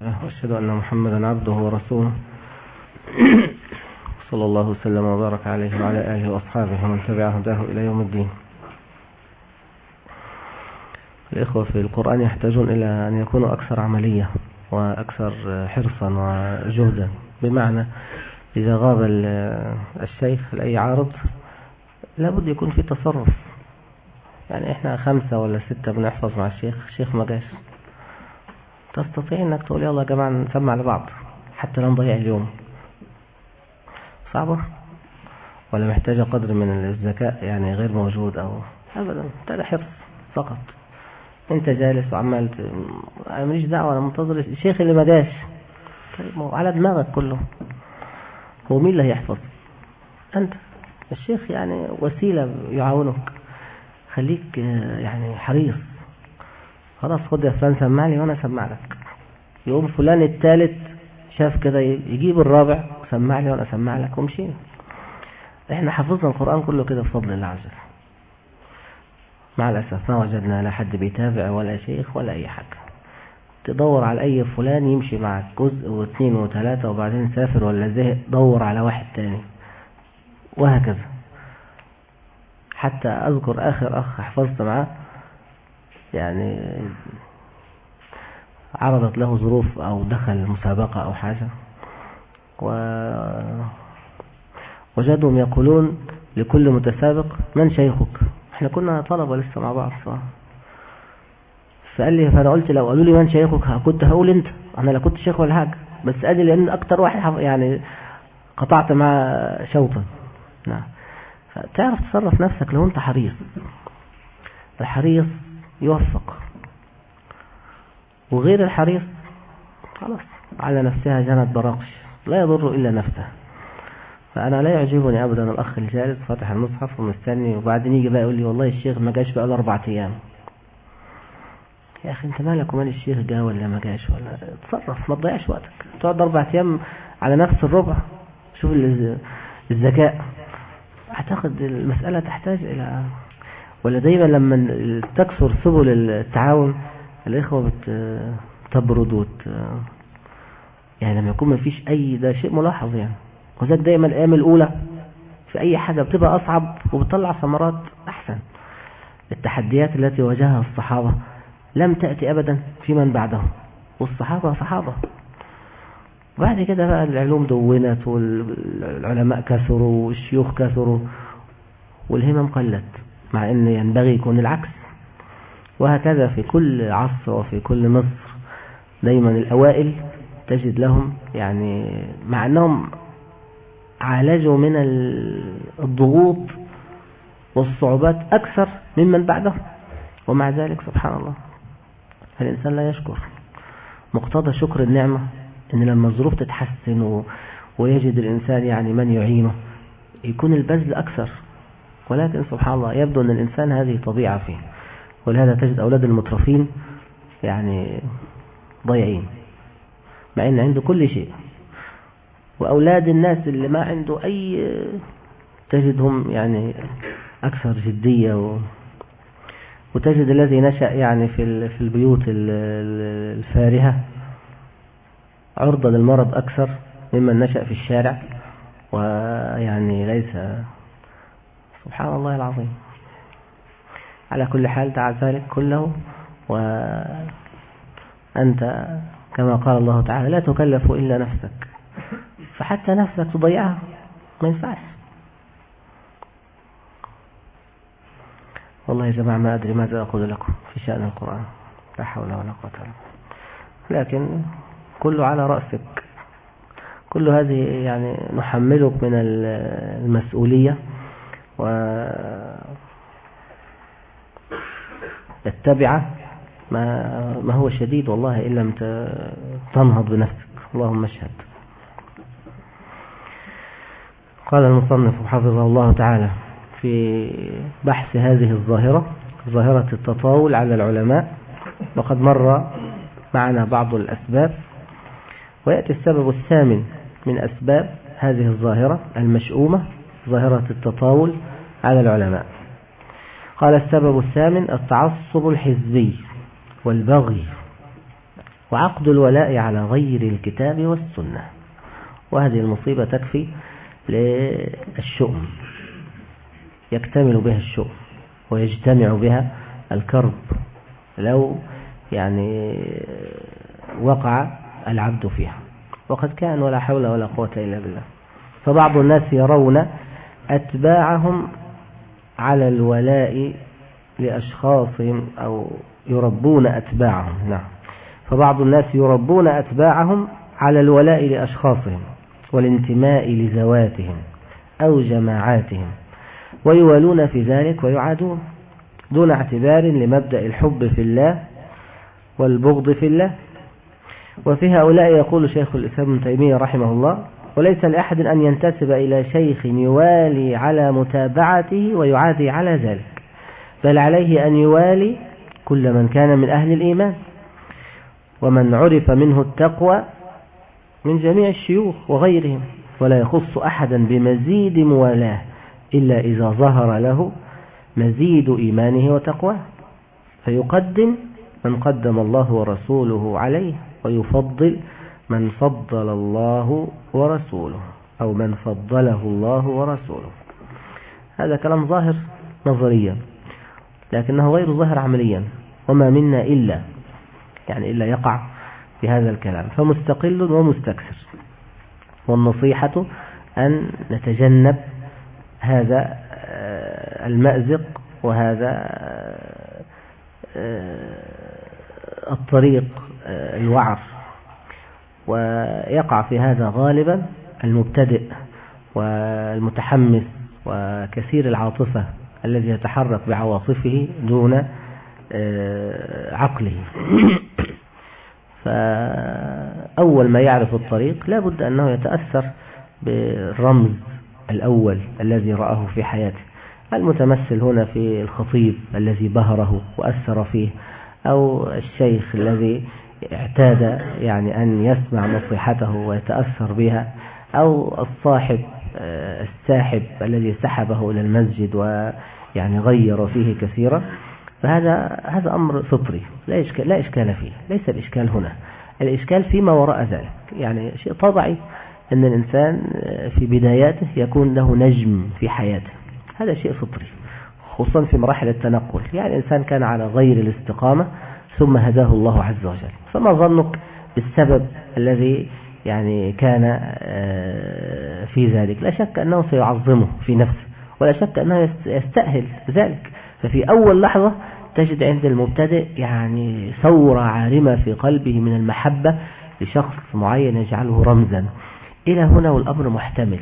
وأشهد أن محمدا عبده ورسوله. صلى الله وسلم وبارك عليه وعلى آله وأصحابه ومن تبع هداه إلى يوم الدين. الإخوة في القرآن يحتاجون إلى أن يكونوا أكثر عملية وأكثر حرصا وجهدا. بمعنى إذا غاب الشيخ لأي عارض لابد يكون في تصرف. يعني إحنا خمسة ولا ستة بنحفظ مع الشيخ الشيخ ما جاش. تستطيع إنك تقول يلا يا جماعة نسمع لبعض حتى لا نضيع اليوم. صعبة؟ ولا محتاجة قدر من الذكاء يعني غير موجود أو ابدا محتاجة حرص فقط. أنت جالس وعمال أنا ماليش دعوة أنا منتظر الشيخ اللي ما جاش. طيب على دماغك كله. هو مين اللي هيحفظ؟ أنت. الشيخ يعني وسيلة يعاونك خليك يعني حريص. خلاص خد يا فلان سمع لي وأنا اسمع لك يقوم فلان الثالث شاف كده يجيب الرابع سمع لي وأنا اسمع لك ومشينا إحنا حفظنا القرآن كله كده بفضل الله عز وجل. مع الأسف ما وجدنا لا حد بيتابع ولا شيخ ولا أي حاجة. تدور على أي فلان يمشي معك جزء واثنين وثلاثة وبعدين سافر ولا زهق دور على واحد تاني. وهكذا. حتى أذكر آخر أخ حفظت معاه يعني عرضت له ظروف أو دخل مسابقة أو حاجة. و وجدهم يقولون لكل متسابق من شيخك؟ إحنا كنا طلبة لسه مع بعض صح فقال لي فأنا قلت لو قالوا لي من شيخك كنت هقول أنت. أنا لا كنت شيخ ولا حاجة بس لي لأن أكتر واحد يعني قطعت معاه شوطا. نعم. فتعرف تصرف نفسك لو أنت حريص. الحريص يوفق. وغير الحريص خلاص على نفسها جنت براقش لا يضر إلا نفسه فأنا لا يعجبني أبدا الأخ الجالس فاتح المصحف ومستني وبعدين يجي بقى يقول لي والله الشيخ ما جاش بقى له أربع أيام. يا أخي أنت مالك ومال الشيخ جا ولا ما جاش ولا؟ تصرف ما تضيعش وقتك. تقعد أربع أيام على نفس الربع شوف الذكاء. أعتقد المسألة تحتاج إلى ولا دايما لما تكثر سبل التعاون الإخوة بتبرد وت... يعني لما يكون ما فيش أي ده شيء ملاحظ يعني. وذلك دايما الأيام الأولى في أي حاجة بتبقى أصعب وبتطلع ثمرات أحسن. التحديات التي واجهها الصحابة لم تأتي أبدا في من بعدهم. والصحابة صحابة. بعد كده بقى العلوم دونت والعلماء كثروا والشيوخ كثروا والهمم قلت. مع إن ينبغي يكون العكس. وهكذا في كل عصر وفي كل مصر دايما الأوائل تجد لهم يعني مع أنهم عالجوا من الضغوط والصعوبات أكثر ممن بعدهم. ومع ذلك سبحان الله الإنسان لا يشكر. مقتضى شكر النعمة أن لما الظروف تتحسن ويجد الإنسان يعني من يعينه يكون البذل أكثر. ولكن سبحان الله يبدو أن الإنسان هذه طبيعة فيه ولهذا تجد أولاد المترفين يعني ضيعين مع أن عنده كل شيء. وأولاد الناس اللي ما عنده أي تجدهم يعني أكثر جدية و... وتجد الذي نشأ يعني في في البيوت الفارهة عرضة للمرض أكثر ممن نشأ في الشارع. ويعني ليس سبحان الله العظيم. على كل حال دع ذلك كله وأنت كما قال الله تعالى لا تكلف إلا نفسك. فحتى نفسك تضيعها ما ينفعش. والله يا جماعة ما أدري ماذا أقول لكم في شأن القرآن. لا حول ولا قوة إلا لكن كله على رأسك. كل هذه يعني نحملك من المسؤولية. و ما, ما هو شديد والله إن لم تنهض بنفسك. اللهم اشهد. قال المصنف حفظه الله تعالى في بحث هذه الظاهرة ظاهرة التطاول على العلماء. وقد مر معنا بعض الأسباب. ويأتي السبب الثامن من أسباب هذه الظاهرة المشؤومة. ظاهرة التطاول على العلماء. قال السبب الثامن التعصب الحزبي والبغي وعقد الولاء على غير الكتاب والسنة. وهذه المصيبة تكفي للشؤم يكتمل بها الشؤم ويجتمع بها الكرب لو يعني وقع العبد فيها. وقد كان ولا حول ولا قوة إلا بالله. فبعض الناس يرون أتباعهم على الولاء لأشخاصهم أو يربون أتباعهم. نعم. فبعض الناس يربون أتباعهم على الولاء لأشخاصهم والانتماء لذواتهم أو جماعاتهم ويوالون في ذلك ويعادون دون اعتبار لمبدأ الحب في الله والبغض في الله. وفي هؤلاء يقول شيخ الإسلام ابن تيمية رحمه الله وليس لأحد أن ينتسب إلى شيخ يوالي على متابعته ويعادي على ذلك بل عليه أن يوالي كل من كان من أهل الإيمان ومن عرف منه التقوى من جميع الشيوخ وغيرهم ولا يخص أحدا بمزيد موالاة إلا إذا ظهر له مزيد إيمانه وتقواه. فيقدم من قدم الله ورسوله عليه ويفضل من فضل الله ورسوله أو من فضله الله ورسوله. هذا كلام ظاهر نظريا لكنه غير ظاهر عمليا وما منا إلا يعني إلا يقع في هذا الكلام. فمستقل ومستكثر. والنصيحة أن نتجنب هذا آه، المأزق وهذا آه، الطريق آه، الوعر ويقع في هذا غالبا المبتدئ والمتحمس وكثير العاطفة الذي يتحرك بعواطفه دون عقله. فأول ما يعرف الطريق لا بد أنه يتأثر بالرمز الأول الذي رآه في حياته. المتمثل هنا في الخطيب الذي بهره وأثر فيه أو الشيخ الذي اعتاد يعني أن يسمع نصيحته ويتأثر بها أو الصاحب آه، الساحب الذي سحبه إلى المسجد ويعني غير فيه كثيرا فهذا هذا أمر فطري لا إشكال, لا إشكال فيه ليس الإشكال هنا. الإشكال فيما وراء ذلك يعني شيء طبيعي أن الإنسان في بداياته يكون له نجم في حياته هذا شيء فطري خصوصا في مراحل التنقل. يعني الإنسان كان على غير الاستقامة ثم هداه الله عز وجل. فما ظنك بالسبب الذي يعني كان آه، في ذلك؟ لا شك أنه سيعظمه في نفسه ولا شك أنه يستأهل ذلك. ففي أول لحظة تجد عند المبتدئ يعني ثورة عارمة في قلبه من المحبة لشخص معين يجعله رمزا. إلى هنا والأمر محتمل.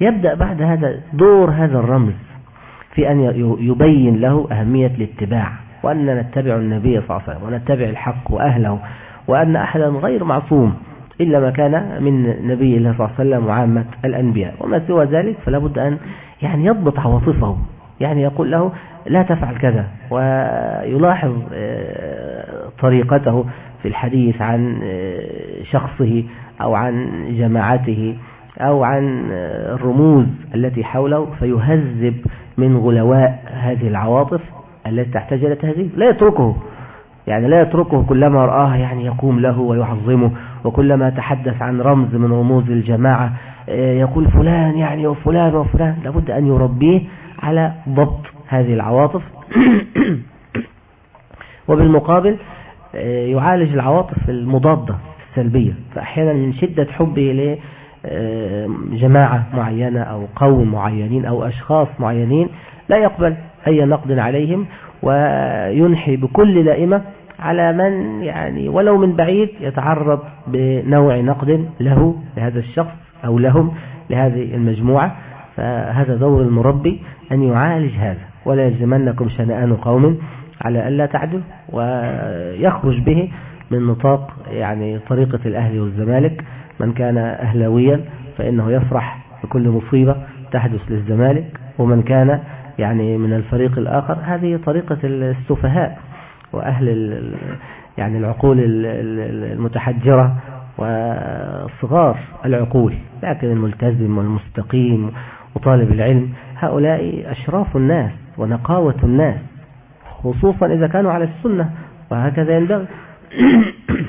يبدأ بعد هذا دور هذا الرمز في أن يبين له أهمية الاتباع. وأن نتبع النبي صلى الله عليه وسلم ونتبع الحق وأهله وأن أحدا غير معصوم إلا ما كان من نبي الله صلى الله عليه وسلم وعامة الأنبياء وما سوى ذلك فلا بد أن يعني يضبط عواطفه يعني يقول له لا تفعل كذا ويلاحظ آه، طريقته في الحديث عن آه، شخصه أو عن جماعته أو عن آه، الرموز التي حوله فيهذب من غلواء هذه العواطف التي تحتاج إلى تهذيب. لا يتركه. يعني لا يتركه كلما رآه يعني يقوم له ويعظمه وكلما تحدث عن رمز من رموز الجماعة يقول فلان يعني وفلان وفلان. لابد أن يربيه على ضبط هذه العواطف. وبالمقابل آه، يعالج العواطف المضادة السلبية. فأحيانا من شدة حبه لجماعة آه، معينة أو قوم معينين أو أشخاص معينين لا يقبل. أي نقد عليهم وينحي بكل لائمة على من يعني ولو من بعيد يتعرض بنوع نقد له لهذا الشخص أو لهم لهذه المجموعة. فهذا دور المربي أن يعالج هذا ولا يلزمنكم شنآن قوم على ألا تعدل ويخرج به من نطاق يعني طريقة الأهل والزمالك. من كان أهلويا فإنه يفرح بكل مصيبة تحدث للزمالك ومن كان يعني من الفريق الآخر هذه طريقة السفهاء وأهل يعني العقول المتحجرة وصغار العقول لكن الملتزم والمستقيم وطالب العلم هؤلاء أشراف الناس ونقاوة الناس خصوصا إذا كانوا على السنة وهكذا ينبغي.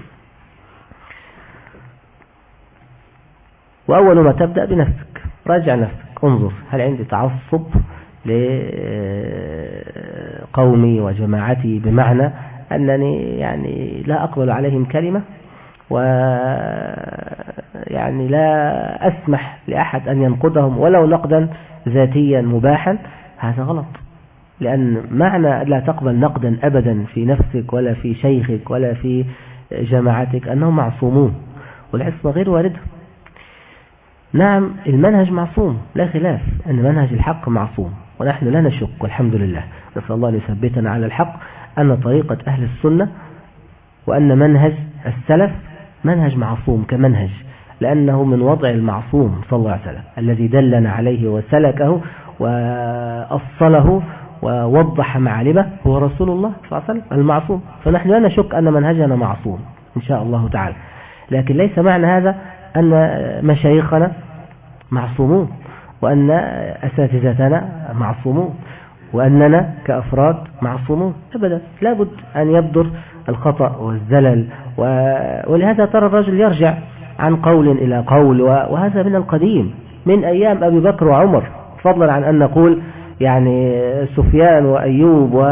وأول ما تبدأ بنفسك راجع نفسك انظر هل عندي تعصب؟ لقومي وجماعتي بمعنى أنني يعني لا أقبل عليهم كلمة و يعني لا أسمح لأحد أن ينقدهم ولو نقدا ذاتيا مباحا. هذا غلط لأن معنى لا تقبل نقدا أبدا في نفسك ولا في شيخك ولا في جماعتك أنهم معصومون والعصمة غير واردة. نعم المنهج معصوم لا خلاف أن منهج الحق معصوم. ونحن لا نشك والحمد لله. نسأل الله أن يثبتنا على الحق أن طريقة أهل السنة وأن منهج السلف منهج معصوم كمنهج لأنه من وضع المعصوم صلى الله عليه وسلم الذي دلنا عليه وسلكه وأصله ووضح معالمه هو رسول الله صلى الله عليه وسلم المعصوم. فنحن لا نشك أن منهجنا معصوم إن شاء الله تعالى. لكن ليس معنى هذا أن مشايخنا معصومون. وأن أساتذتنا معصومون وأننا كأفراد معصومون. أبدا. لابد أن يبدر الخطأ والزلل ولهذا ترى الرجل يرجع عن قول إلى قول وهذا من القديم من أيام أبي بكر وعمر فضلا عن أن نقول يعني سفيان وأيوب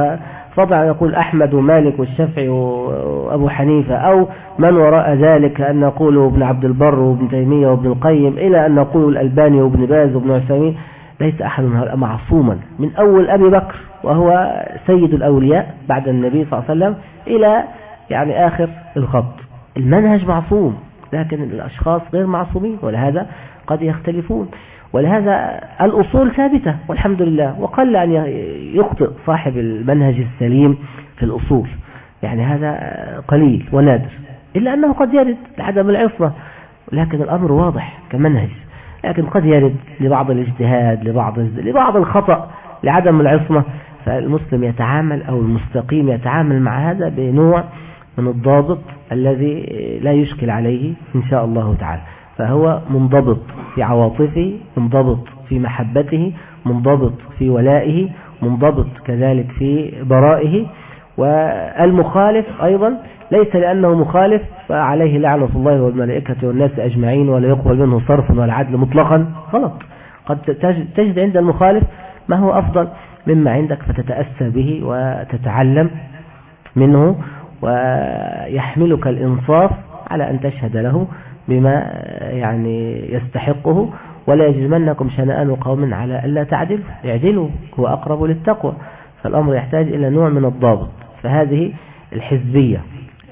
عن نقول أحمد ومالك والشافعي وأبو حنيفة أو من وراء ذلك أن نقول ابن عبد البر وابن تيمية وابن القيم إلى أن نقول الألباني وابن باز وابن عثيمين. ليس أحد هؤلاء معصوما من أول أبي بكر وهو سيد الأولياء بعد النبي صلى الله عليه وسلم إلى يعني آخر الخط. المنهج معصوم لكن الأشخاص غير معصومين ولهذا قد يختلفون. ولهذا الأصول ثابتة والحمد لله. وقل أن يخطئ صاحب المنهج السليم في الأصول. يعني هذا قليل ونادر. إلا أنه قد يرد لعدم العصمة. لكن الأمر واضح كمنهج. لكن قد يرد لبعض الاجتهاد لبعض لبعض الخطأ لعدم العصمة. فالمسلم يتعامل أو المستقيم يتعامل مع هذا بنوع من الضابط الذي لا يشكل عليه إن شاء الله تعالى. فهو منضبط في عواطفه منضبط في محبته منضبط في ولائه منضبط كذلك في برائه. والمخالف أيضا ليس لأنه مخالف فعليه لعنة الله والملائكة والناس أجمعين ولا يقبل منه صرف ولا عدل مطلقا. غلط. قد تجد عند المخالف ما هو أفضل مما عندك فتتأسى به وتتعلم منه ويحملك الإنصاف على أن تشهد له. بما يعني يستحقه ولا يجزمنكم شنآن قوم على ألا تعدلوا. اعدلوا هو أقرب للتقوى. فالأمر يحتاج إلى نوع من الضابط. فهذه الحزبية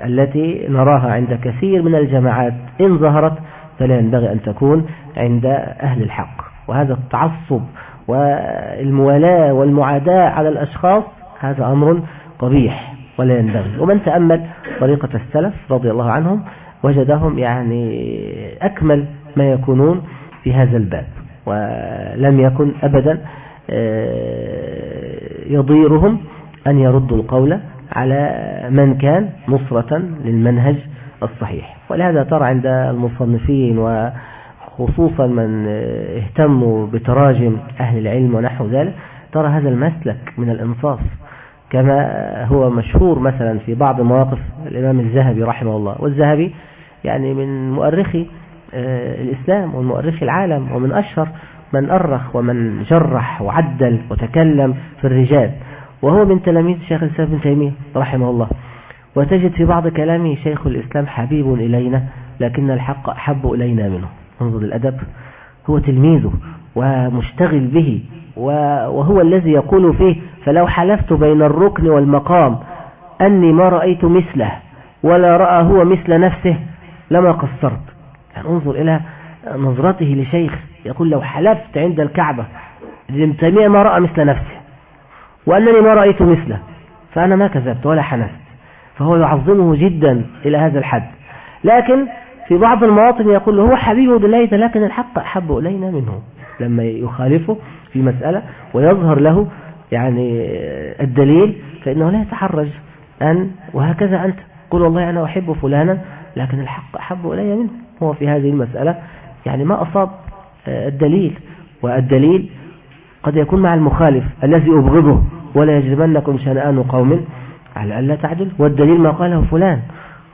التي نراها عند كثير من الجماعات إن ظهرت فلا ينبغي أن تكون عند أهل الحق. وهذا التعصب والموالاة والمعاداة على الأشخاص هذا أمر قبيح ولا ينبغي. ومن تأمل طريقة السلف رضي الله عنهم وجدهم يعني أكمل ما يكونون في هذا الباب ولم يكن أبدا آه، يضيرهم أن يردوا القول على من كان نصرة للمنهج الصحيح. ولهذا ترى عند المصنفين وخصوصا من اهتموا بتراجم أهل العلم ونحو ذلك ترى هذا المسلك من الإنصاف كما هو مشهور مثلا في بعض مواقف الإمام الذهبي رحمه الله. والذهبي يعني من مؤرخي آه، الإسلام ومؤرخي العالم ومن أشهر من أرخ ومن جرح وعدل وتكلم في الرجال. وهو من تلاميذ شيخ الإسلام بن تيمية رحمه الله. وتجد في بعض كلامه شيخ الإسلام حبيب إلينا لكن الحق أحب إلينا منه. انظر الأدب هو تلميذه ومشتغل به وهو الذي يقول فيه فلو حلفت بين الركن والمقام أني ما رأيت مثله ولا رأى هو مثل نفسه لما قصرت. يعني انظر إلى نظرته لشيخ يقول لو حلفت عند الكعبة ابن تيمية ما رأى مثل نفسه وأنني ما رأيت مثله فأنا ما كذبت ولا حنست فهو يعظمه جدا إلى هذا الحد. لكن في بعض المواطن يقول له هو حبيبه لله لكن الحق أحب إلينا منه. لما يخالفه في مسألة ويظهر له يعني الدليل فإنه لا يتحرج. أن وهكذا أنت. قل والله أنا أحب فلانا لكن الحق أحب إلي منه. هو في هذه المسألة يعني ما أصاب الدليل والدليل قد يكون مع المخالف الذي أبغضه ولا يجرمنكم شنآن قوم على ألا تعدل. والدليل ما قاله فلان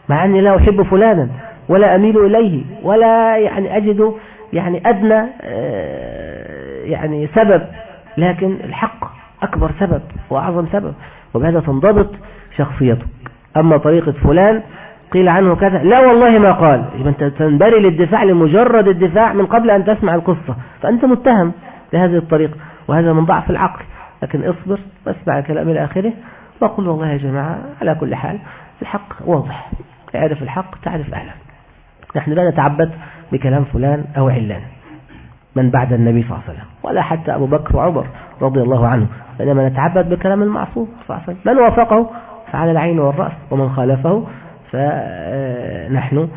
مع أني لا أحب فلانا ولا أميل إليه ولا يعني أجد يعني أدنى آه، يعني سبب لكن الحق أكبر سبب وأعظم سبب. وبهذا تنضبط شخصيتك. أما طريقة فلان قيل عنه كذا. لا والله ما قال. يبقى أنت تنبري للدفاع لمجرد الدفاع من قبل أن تسمع القصة. فأنت متهم بهذه الطريقة وهذا من ضعف العقل. لكن اصبر واسمع الكلام إلى آخره وقل والله يا جماعة على كل حال الحق واضح. تعرف الحق تعرف أهله. نحن لا نتعبد بكلام فلان أو علان. من بعد النبي صلى الله عليه وسلم ولا حتى أبو بكر وعمر رضي الله عنه. بينما نتعبد بكلام المعصوم صلى الله عليه وسلم. من وافقه؟ فعلى العين والرأس. ومن خالفه؟ فنحن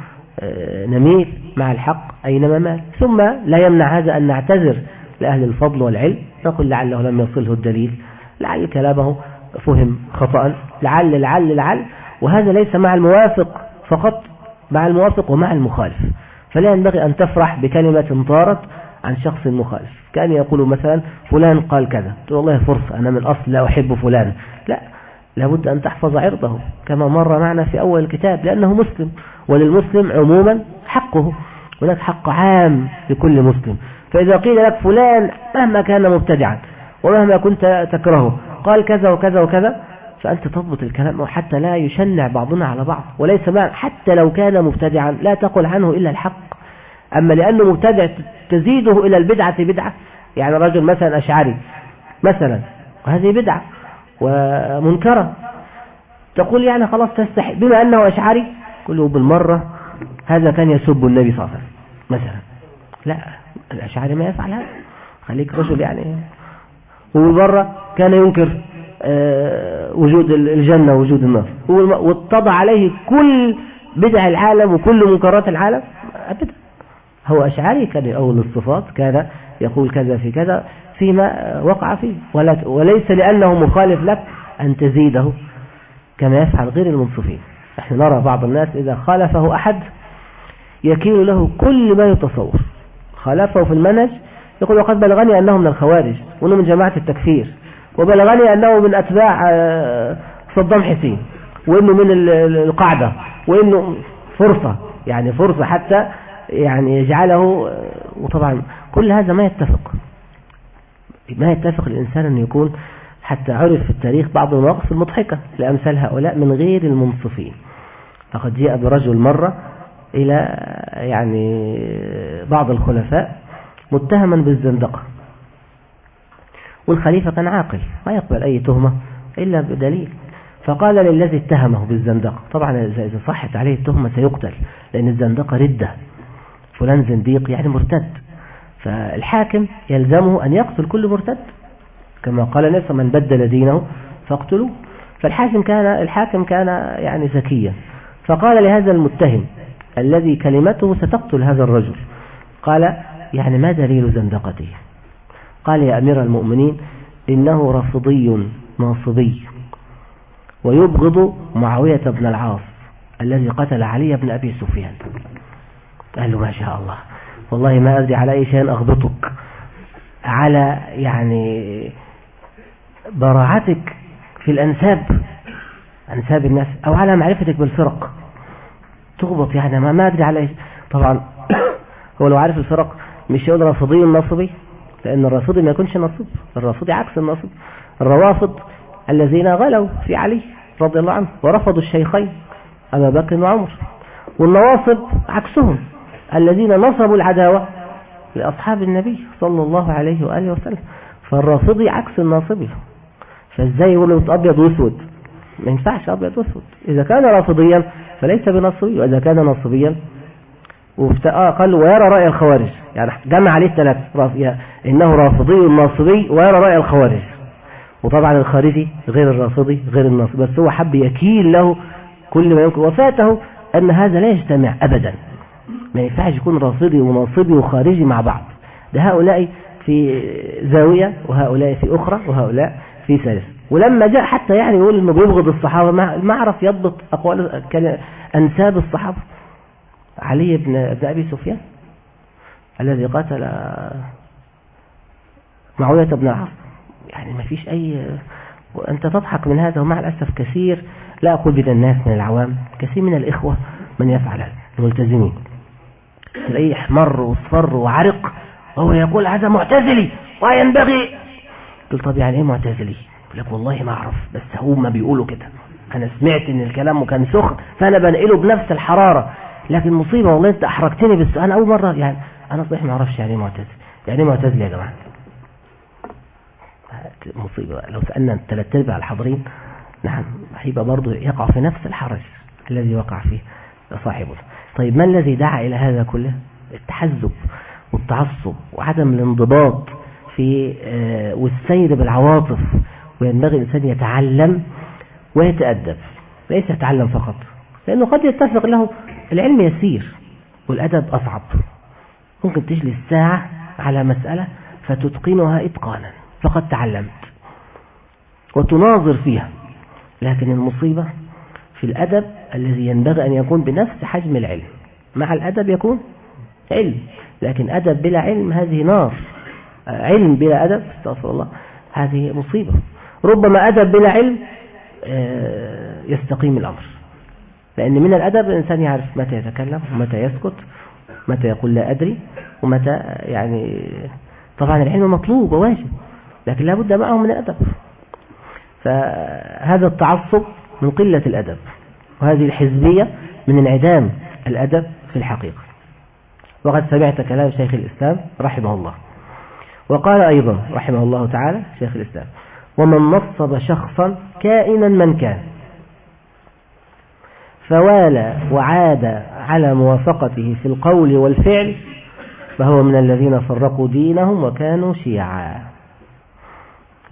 آه، نميل مع الحق أينما مال ثم لا يمنع هذا أن نعتذر لأهل الفضل والعلم. نقول لعله لم يصله الدليل. لعل كلامه فهم خطأ. لعل لعل لعل. وهذا ليس مع الموافق فقط مع الموافق ومع المخالف. فلا ينبغي أن تفرح بكلمة طارت عن شخص مخالف. كان يقول مثلا فلان قال كذا. تقول والله فرصة أنا من أصل لا أحب فلان. لا. لابد أن تحفظ عرضه كما مر معنا في أول الكتاب لأنه مسلم وللمسلم عموما حقه هناك حق عام لكل مسلم. فإذا قيل لك فلان مهما كان مبتدعا ومهما كنت تكرهه قال كذا وكذا وكذا فأنت تضبط الكلام حتى لا يشنع بعضنا على بعض وليس معنى حتى لو كان مبتدعا لا تقل عنه إلا الحق. أما لأنه مبتدع تزيده إلى البدعة بدعة يعني رجل مثلا أشعري مثلا وهذه بدعة. ومنكرة. تقول يعني خلاص تستحي. بما أنه أشعري كله بالمرة هذا كان يسب النبي صلى الله عليه وسلم مثلا. لا الأشعري ما يفعل هذا. خليك رجل يعني. وبالمرة كان ينكر آه، وجود الجنة وجود النار. واتضع عليه كل بدع العالم وكل منكرات العالم. أبدا. هو أشعري كان يؤول الصفات كان يقول كذا في كذا فيما وقع فيه. وليس لأنه مخالف لك أن تزيده كما يفعل غير المنصفين. نحن نرى بعض الناس إذا خالفه أحد يكيل له كل ما يتصور. خالفه في المنهج يقول وقد بلغني أنه من الخوارج وأنه من جماعة التكفير وبلغني أنه من أتباع آه، صدام حسين وأنه من القاعدة وأنه فرصة يعني فرصة حتى يعني يجعله آه، وطبعا كل هذا ما يتفق. ما يتفق الإنسان أن يكون حتى عرف في التاريخ بعض المواقف المضحكة لأمثال هؤلاء من غير المنصفين. فقد جاء برجل مرة إلى يعني بعض الخلفاء متهما بالزندقة. والخليفة كان عاقل ما يقبل أي تهمة إلا بدليل. فقال للذي اتهمه بالزندقة طبعا إذا صحت عليه التهمة سيقتل لأن الزندقة ردة. فلان زنديق يعني مرتد. فالحاكم يلزمه أن يقتل كل مرتد كما قال نفسه من بدل دينه فاقتلوه. فالحاكم كان الحاكم كان يعني ذكيا فقال لهذا المتهم الذي كلمته ستقتل هذا الرجل. قال يعني ما دليل زندقته؟ قال يا أمير المؤمنين إنه رفضي ناصبي ويبغض معاوية بن العاص الذي قتل علي بن أبي سفيان. قال له ما شاء الله. والله ما أدري على أي شيء أغبطك على يعني براعتك في الأنساب أنساب الناس أو على معرفتك بالفرق. تغبط يعني ما, ما أدري على إيش طبعا هو لو عارف الفرق مش يقول رافضي النصبي لأن الرافضي ما يكونش نصب الرافضي عكس النصب الروافض الذين غلوا في علي رضي الله عنه ورفضوا الشيخين أبا بكر وعمر. والنواصب عكسهم. الذين نصبوا العداوة لأصحاب النبي صلى الله عليه وآله وسلم. فالرافضي عكس الناصبي. فإزاي يقول أبيض وأسود؟ ما ينفعش أبيض وأسود. إذا كان رافضيا فليس بنصبي وإذا كان نصبيا آه قال ويرى رأي الخوارج. يعني جمع عليه الثلاث. إنه رافضي الناصبي ويرى رأي الخوارج. وطبعا الخارجي غير الرافضي غير الناصبي. بس هو حب يكيل له كل ما يمكن. وفاته أن هذا لا يجتمع أبدا. ما ينفعش يكون رافضي وناصبي وخارجي مع بعض. ده هؤلاء في زاوية وهؤلاء في أخرى وهؤلاء في ثالث ولما جاء حتى يعني يقول إنه بيبغض الصحابة ما عرف يضبط أقوال أنساب الصحابة. علي بن أبي سفيان الذي قتل معاوية بن العاص يعني ما فيش أي وأنت تضحك من هذا ومع الأسف كثير لا أقول من الناس من العوام كثير من الإخوة من يفعل الملتزمين. تلاقيه احمر واصفر وعرق وهو يقول هذا معتزلي وينبغي. قلت طب يعني إيه معتزلي؟ يقول لك والله ما أعرف بس هم بيقولوا كده. أنا سمعت إن الكلام كان سخن فأنا بنقله بنفس الحرارة. لكن مصيبة والله أنت أحرجتني بس أنا أول مرة. يعني أنا صحيح ما أعرفش يعني إيه معتزل يعني إيه معتزل يا جماعة؟ مصيبة. لو سألنا الثلاث أرباع الحاضرين نعم هيبقى برضه يقع في نفس الحرج الذي وقع فيه صاحبه. طيب ما الذي دعا إلى هذا كله؟ التحزب والتعصب وعدم الانضباط في آه، والسير بالعواطف وينبغي الإنسان يتعلم ويتأدب ليس يتعلم فقط لأنه قد يتفق له العلم يسير والأدب أصعب. ممكن تجلس ساعة على مسألة فتتقنها إتقانا فقد تعلمت وتناظر فيها لكن المصيبة في الأدب الذي ينبغي أن يكون بنفس حجم العلم. مع الأدب يكون علم. لكن أدب بلا علم هذه نار. علم بلا أدب استغفر الله هذه مصيبة. ربما أدب بلا علم آه، يستقيم الأمر. لأن من الأدب الإنسان يعرف متى يتكلم ومتى يسكت متى يقول لا أدري ومتى يعني طبعا العلم مطلوب وواجب لكن لابد معه من الأدب. فهذا التعصب من قلة الأدب وهذه الحزبية من انعدام الأدب في الحقيقة. وقد سمعت كلام شيخ الإسلام رحمه الله. وقال أيضا رحمه الله تعالى شيخ الإسلام ومن نصب شخصا كائنا من كان فوالى وعاد على موافقته في القول والفعل فهو من الذين فرقوا دينهم وكانوا شيعا.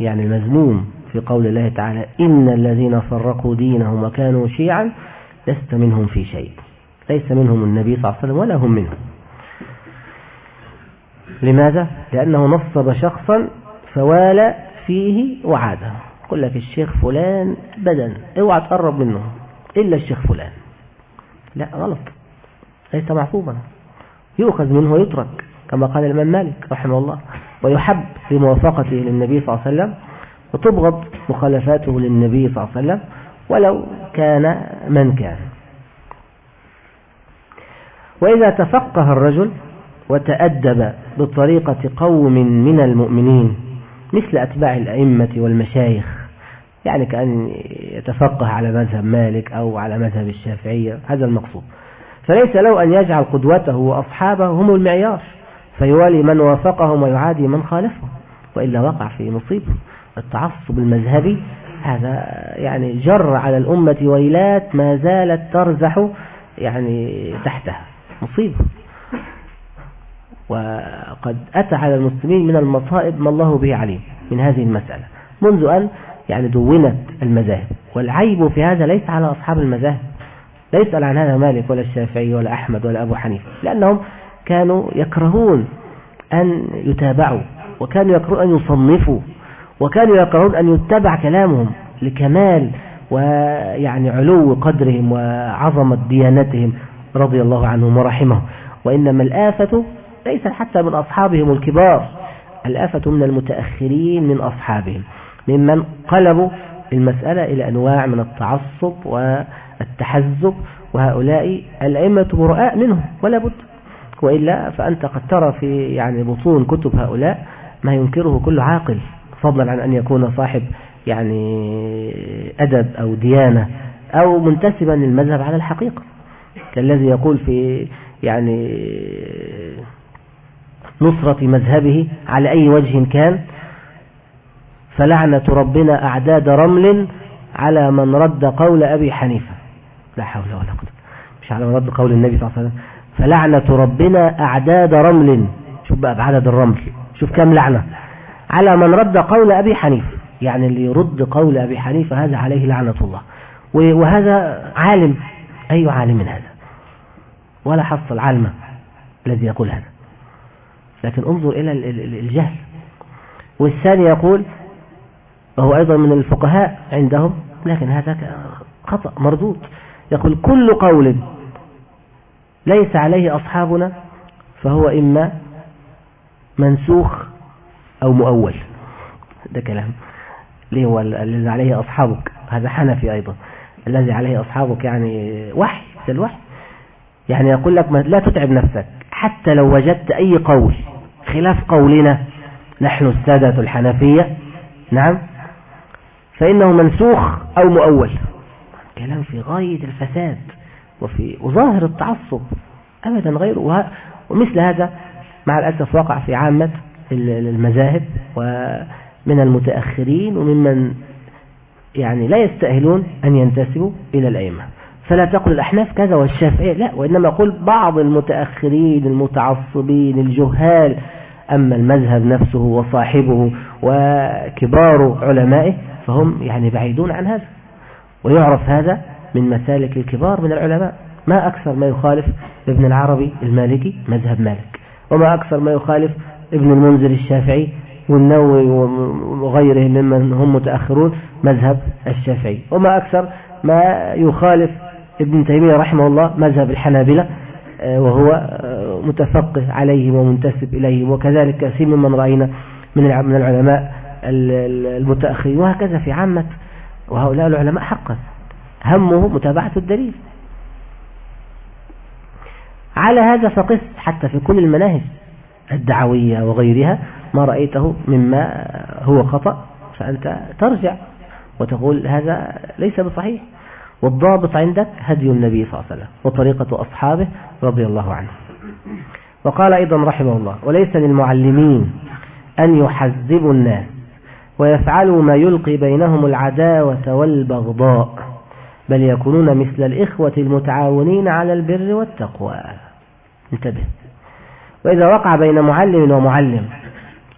يعني المذموم في قول الله تعالى إن الذين فرقوا دينهم وكانوا شيعا لست منهم في شيء. ليس منهم النبي صلى الله عليه وسلم ولا هم منهم لماذا؟ لأنه نصب شخصا فوالى فيه وعاده. يقول لك الشيخ فلان أبدا اوعى تقرب منه. إلا الشيخ فلان. لا غلط. ليس معصوبا يؤخذ منه ويترك كما قال الإمام مالك رحمه الله. ويحب لموافقته للنبي صلى الله عليه وسلم وتبغض مخالفاته للنبي صلى الله عليه وسلم ولو كان من كان. وإذا تفقه الرجل وتأدب بطريقة قوم من المؤمنين مثل أتباع الأئمة والمشايخ يعني كأن يتفقه على مذهب مالك أو على مذهب الشافعية هذا المقصود. فليس له أن يجعل قدوته وأصحابه هم المعيار فيوالي من وافقهم ويعادي من خالفهم وإلا وقع في مصيبة. التعصب المذهبي هذا يعني جر على الأمة ويلات ما زالت ترزح يعني تحتها مصيبة. وقد أتى على المسلمين من المصائب ما الله به عليم من هذه المسألة. منذ أن يعني دونت المذاهب والعيب في هذا ليس على أصحاب المذاهب لا يسأل عن هذا مالك ولا الشافعي ولا أحمد ولا أبو حنيفة لأنهم كانوا يكرهون أن يتابعوا وكانوا يكرهون أن يصنفوا وكانوا يكرهون أن يتبع كلامهم لكمال ويعني علو قدرهم وعظمة ديانتهم رضي الله عنهم ورحمهم. وإنما الآفة ليس حتى من أصحابهم الكبار الآفة من المتأخرين من أصحابهم ممن قلبوا المسألة إلى أنواع من التعصب والتحزب وهؤلاء الأئمة براء منهم ولا بد. وإلا فأنت قد ترى في يعني بطون كتب هؤلاء ما ينكره كل عاقل. فضلا عن أن يكون صاحب يعني أدب أو ديانة أو منتسبا للمذهب على الحقيقة. كالذي يقول في يعني نصرة مذهبه على أي وجه كان فلعنة ربنا أعداد رمل على من رد قول أبي حنيفة. لا حول ولا قوة مش على من رد قول النبي صلى الله عليه وسلم. فلعنة ربنا أعداد رمل. شوف بقى بعدد الرمل شوف كم لعنة. على من رد قول أبي حنيفة. يعني اللي يرد قول أبي حنيفة هذا عليه لعنة الله. وهذا عالم. أي عالم من هذا؟ ولا حصل علمة الذي يقول هذا. لكن انظر إلى الجهل. والثاني يقول وهو أيضا من الفقهاء عندهم لكن هذا خطأ مردود. يقول كل قول ليس عليه أصحابنا فهو إما منسوخ أو مؤول. ده كلام. ليه هو الذي عليه أصحابك. هذا حنفي أيضا. الذي عليه أصحابك يعني وحي ده الوحي. يعني يقول لك لا تتعب نفسك. حتى لو وجدت أي قول خلاف قولنا نحن السادة الحنفية. نعم. فإنه منسوخ أو مؤول. كلام في غاية الفساد وفي وظاهر التعصب. أبدا غيره. ومثل هذا مع الأسف وقع في عامة المذاهب ومن المتأخرين وممن يعني لا يستأهلون أن ينتسبوا إلى الأئمة. فلا تقل الأحناف كذا والشافعية لا وإنما قل بعض المتأخرين المتعصبين الجهال. أما المذهب نفسه وصاحبه وكبار علمائه فهم يعني بعيدون عن هذا. ويعرف هذا من مسالك الكبار من العلماء. ما أكثر ما يخالف ابن العربي المالكي مذهب مالك وما أكثر ما يخالف ابن المنذر الشافعي والنووي وغيره ممن هم متأخرون مذهب الشافعي. وما أكثر ما يخالف ابن تيمية رحمه الله مذهب الحنابلة آه، وهو آه، متفقه عليهم ومنتسب إليهم وكذلك كثير ممن رأينا من العلماء المتأخرين وهكذا في عامة وهؤلاء العلماء حقا. همه متابعة الدليل. على هذا فقس حتى في كل المناهج. الدعوية وغيرها ما رأيته مما هو خطأ فأنت ترجع وتقول هذا ليس بصحيح. والضابط عندك هدي النبي صلى الله عليه وسلم وطريقة أصحابه رضي الله عنه. وقال أيضا رحمه الله وليس للمعلمين أن يحذبوا الناس ويفعلوا ما يلقي بينهم العداوة والبغضاء بل يكونون مثل الإخوة المتعاونين على البر والتقوى. انتبه. وإذا وقع بين معلم ومعلم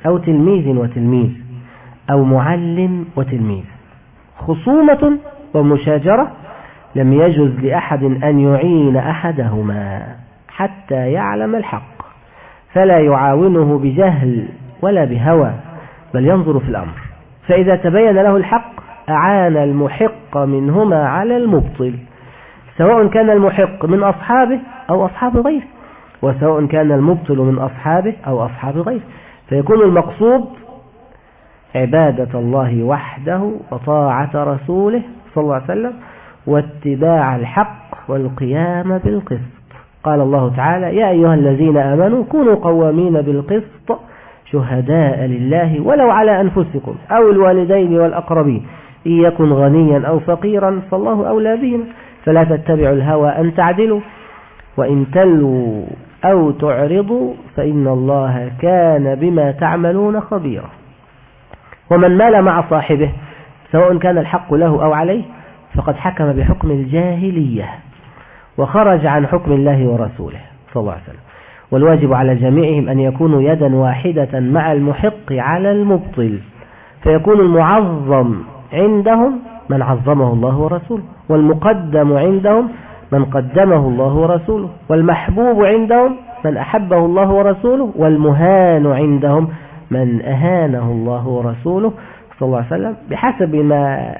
أو تلميذ وتلميذ أو معلم وتلميذ خصومة ومشاجرة لم يجز لأحد أن يعين أحدهما حتى يعلم الحق فلا يعاونه بجهل ولا بهوى بل ينظر في الأمر. فإذا تبين له الحق أعان المحق منهما على المبطل سواء كان المحق من أصحابه أو أصحاب غيره. وسواء كان المبطل من أصحابه أو أصحاب غيره. فيكون المقصود عبادة الله وحده وطاعة رسوله صلى الله عليه وسلم واتباع الحق والقيام بالقسط. قال الله تعالى يا أيها الذين آمنوا كونوا قوامين بالقسط شهداء لله ولو على أنفسكم أو الوالدين والأقربين إن يكن غنيا أو فقيرا فالله أولى بهم. فلا تتبعوا الهوى أن تعدلوا وإن تلوا أو تعرضوا فإن الله كان بما تعملون خبيرا. ومن مال مع صاحبه سواء كان الحق له أو عليه فقد حكم بحكم الجاهلية وخرج عن حكم الله ورسوله صلى الله عليه وسلم. والواجب على جميعهم أن يكونوا يدا واحدة مع المحق على المبطل فيكون المعظم عندهم من عظمه الله ورسوله والمقدم عندهم من قدمه الله ورسوله والمحبوب عندهم من أحبه الله ورسوله والمهان عندهم من أهانه الله ورسوله صلى الله عليه وسلم بحسب ما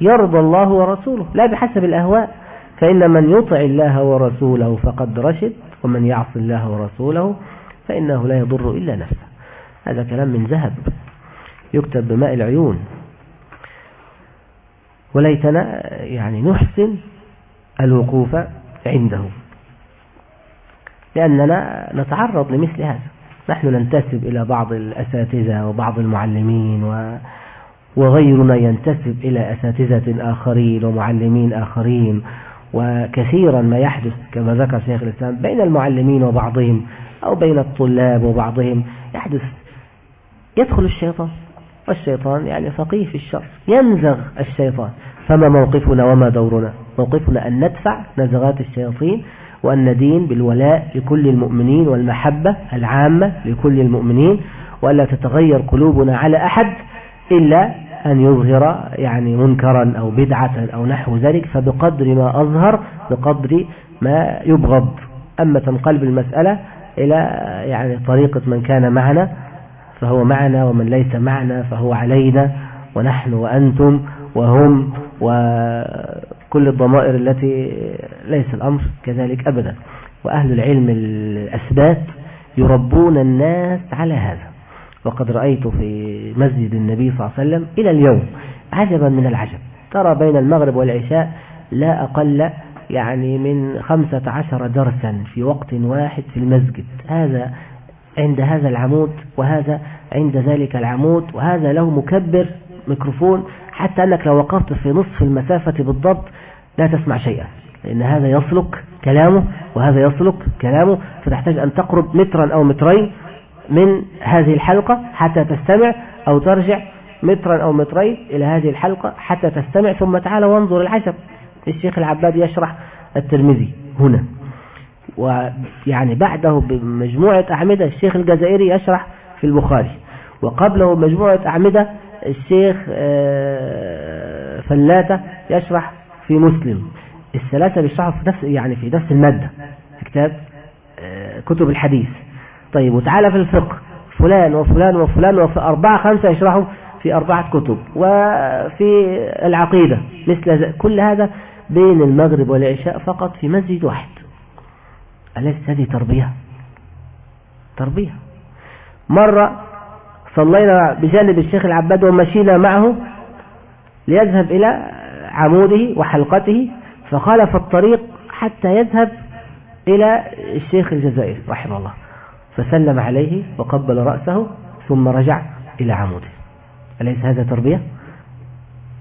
يرضى الله ورسوله لا بحسب الأهواء. فإن من يطع الله ورسوله فقد رشد ومن يعص الله ورسوله فإنه لا يضر إلا نفسه. هذا كلام من ذهب. يكتب بماء العيون. وليتنا يعني نحسن الوقوف عنده. لأننا نتعرض لمثل هذا. نحن ننتسب إلى بعض الأساتذة وبعض المعلمين و وغيرنا ينتسب إلى أساتذة آخرين ومعلمين آخرين. وكثيرا ما يحدث كما ذكر شيخ الإسلام بين المعلمين وبعضهم أو بين الطلاب وبعضهم. يحدث يدخل الشيطان. والشيطان يعني فقيه في الشر. ينزغ الشيطان. فما موقفنا وما دورنا؟ موقفنا أن ندفع نزغات الشياطين وأن ندين بالولاء لكل المؤمنين والمحبة العامة لكل المؤمنين وألا تتغير قلوبنا على أحد إلا أن يظهر يعني منكرا أو بدعة أو نحو ذلك فبقدر ما أظهر بقدر ما يبغض أما تنقلب المسألة إلى يعني طريقة من كان معنا فهو معنا ومن ليس معنا فهو علينا ونحن وأنتم وهم وكل الضمائر التي ليس الأمر كذلك أبدا. وأهل العلم الأثبات يربون الناس على هذا. وقد رأيت في مسجد النبي صلى الله عليه وسلم إلى اليوم عجبا من العجب. ترى بين المغرب والعشاء لا أقل يعني من خمسة عشر درسا في وقت واحد في المسجد. هذا عند هذا العمود وهذا عند ذلك العمود وهذا له مكبر ميكروفون. حتى أنك لو وقفت في نصف المسافة بالضبط لا تسمع شيئا لأن هذا يسلك كلامه وهذا يسلك كلامه فتحتاج أن تقرب مترا أو مترين من هذه الحلقة حتى تستمع أو ترجع مترا أو مترين إلى هذه الحلقة حتى تستمع ثم تعال وانظر العجب. الشيخ العباد يشرح الترمذي هنا. ويعني بعده بمجموعة أعمدة الشيخ الجزائري يشرح في البخاري. وقبله مجموعة أعمدة الشيخ آه، فلاتة يشرح في مسلم. الثلاثة بيشرحوا في نفس يعني في نفس المادة. في كتاب آه، كتب الحديث. طيب وتعالى في الفقه. فلان وفلان وفلان وفي أربعة خمسة يشرحوا في أربعة كتب. وفي العقيدة. مثل كل هذا بين المغرب والعشاء فقط في مسجد واحد. أليس هذه تربية؟ تربية. مرة صلينا بجانب الشيخ العباد ومشينا معه ليذهب إلى عموده وحلقته فخالف الطريق حتى يذهب إلى الشيخ الجزائري رحمه الله. فسلم عليه وقبل رأسه ثم رجع إلى عموده. أليس هذا تربية؟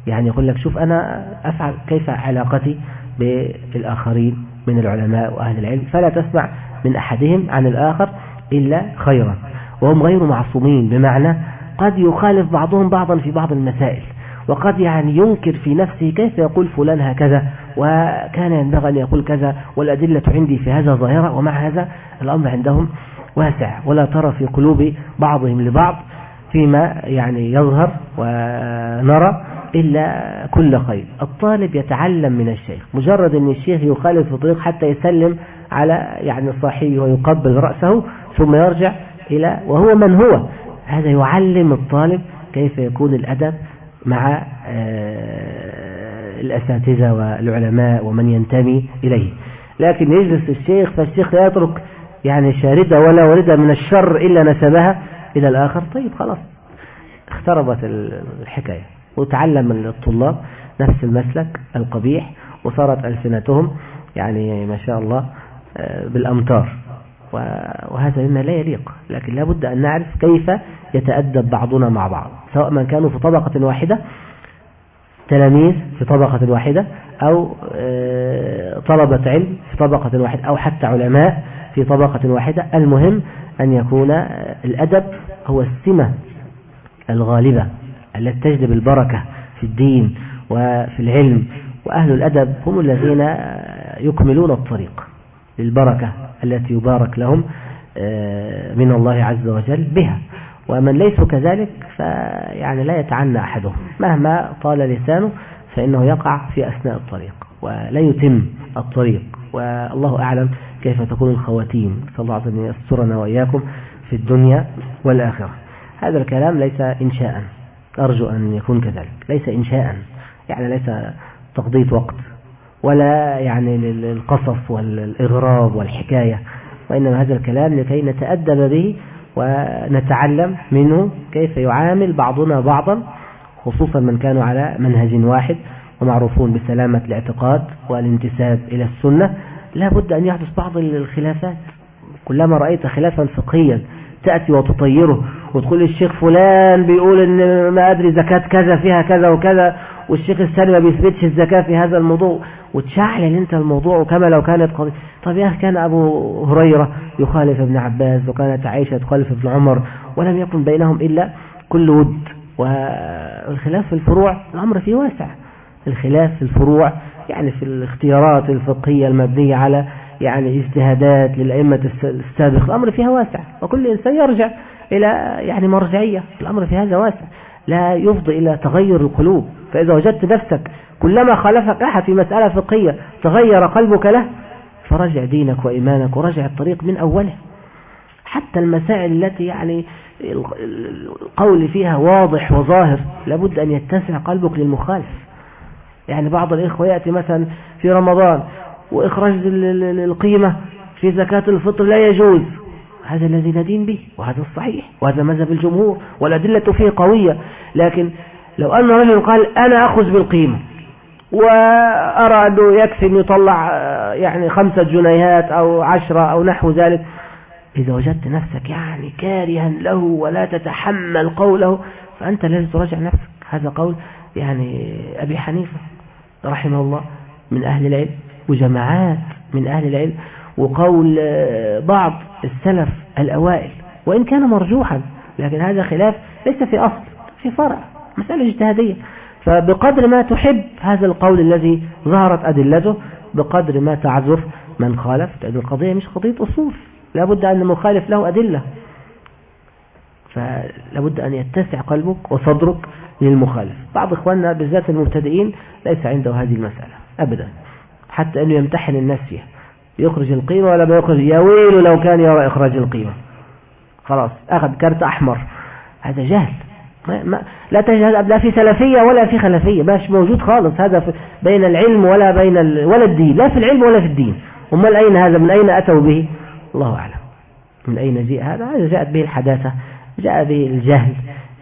يعني يقول لك شوف أنا أفعل كيف علاقتي بالآخرين من العلماء وأهل العلم فلا تسمع من أحدهم عن الآخر إلا خيرا. وهم غير معصومين بمعنى قد يخالف بعضهم بعضا في بعض المسائل. وقد يعني ينكر في نفسه كيف يقول فلان هكذا وكان ينبغي أن يقول كذا والأدلة عندي في هذا ظاهرة ومع هذا الأمر عندهم واسع ولا ترى في قلوب بعضهم لبعض فيما يعني يظهر ونرى إلا كل خير. الطالب يتعلم من الشيخ مجرد أن الشيخ يخالف في طريق حتى يسلم على يعني صاحبه ويقبل رأسه ثم يرجع إلى وهو من هو. هذا يعلم الطالب كيف يكون الأدب مع آه، الأساتذة والعلماء ومن ينتمي إليه. لكن يجلس الشيخ فالشيخ لا يترك يعني شاردة ولا وردة من الشر إلا نسبها إلى الآخر. طيب خلاص. اختربت الحكاية. وتعلم الطلاب نفس المسلك القبيح وصارت ألسنتهم يعني ما شاء الله آه، بالأمتار وهذا مما لا يليق. لكن لا بد أن نعرف كيف يتأدب بعضنا مع بعض. سواء من كانوا في طبقة واحدة تلاميذ في طبقة واحدة أو آه، طلبة علم في طبقة واحدة أو حتى علماء في طبقة واحدة. المهم أن يكون الأدب هو السمة الغالبة التي تجلب البركة في الدين وفي العلم. وأهل الأدب هم الذين يكملون الطريق. للبركة التي يبارك لهم آه، من الله عز وجل بها. ومن ليسوا كذلك فيعني لا يتعنى أحدهم. مهما طال لسانه فإنه يقع في أثناء الطريق ولا يتم الطريق. والله أعلم كيف تكون الخواتيم. صلى الله عليه وسلم يسترنا وإياكم في الدنيا والآخرة. هذا الكلام ليس إنشاء. أرجو أن يكون كذلك. ليس إنشاء. يعني ليس تقضية وقت. ولا يعني للقصص والإغراب والحكاية وإنما هذا الكلام لكي نتأدب به ونتعلم منه كيف يعامل بعضنا بعضا خصوصا من كانوا على منهج واحد ومعروفون بسلامة الاعتقاد والانتساب إلى السنة. لا بد أن يحدث بعض الخلافات. كلما رأيت خلافا فقهيا تأتي وتطيره وتقول الشيخ فلان بيقول إن ما أدري زكاة كذا فيها كذا وكذا والشيخ الثاني ما بيثبتش الزكاة في هذا الموضوع. وتشعلل أنت الموضوع وكما لو كانت قضية طب يا كان أبو هريرة يخالف ابن عباس وكانت عائشة تخالف ابن عمر ولم يكن بينهم إلا كل ود. والخلاف في الفروع الأمر فيه واسع. الخلاف في الفروع يعني في الاختيارات الفقهية المبنية على يعني اجتهادات للأئمة السابق الأمر فيها واسع. وكل إنسان يرجع إلى يعني مرجعية. الأمر في هذا واسع. لا يفضي إلى تغير القلوب. فإذا وجدت نفسك كلما خالفك أحد في مسألة فقهية تغير قلبك له فرجع دينك وإيمانك ورجع الطريق من أوله. حتى المسائل التي يعني القول فيها واضح وظاهر لابد أن يتسع قلبك للمخالف. يعني بعض الإخوة يأتي مثلا في رمضان وإخراج القيمة في زكاة الفطر لا يجوز. هذا الذي ندين به وهذا الصحيح وهذا مذهب الجمهور والأدلة فيه قوية. لكن لو أن رجل قال أنا أخذ بالقيمة وأرادوا يكفي أن يطلع يعني خمسة جنيهات أو عشرة أو نحو ذلك. إذا وجدت نفسك يعني كارها له ولا تتحمل قوله فأنت لازم تراجع نفسك. هذا قول يعني أبي حنيفة رحمه الله من أهل العلم وجماعات من أهل العلم وقول بعض السلف الأوائل وإن كان مرجوحا. لكن هذا خلاف ليس في أصل في فرع مسألة اجتهادية. فبقدر ما تحب هذا القول الذي ظهرت أدلته بقدر ما تعذر من خالف لأن القضية مش قضية أصول لابد أن المخالف له أدلة. فلابد أن يتسع قلبك وصدرك للمخالف. بعض إخواننا بالذات المبتدئين ليس عنده هذه المسألة أبدا. حتى أنه يمتحن الناس فيها يخرج القيمة ولا ما يخرج يا لو كان يرى إخراج القيمة. خلاص أخذ كارت أحمر هذا جهل. ما ما لا تجد لا في سلفية ولا في خلفية مش موجود خالص هذا في بين العلم ولا بين ال... ولا الدين لا في العلم ولا في الدين. أمال أين هذا؟ من أين أتوا به؟ الله أعلم. من أين جاء هذا؟ هذا جاءت به الحداثة جاء به الجهل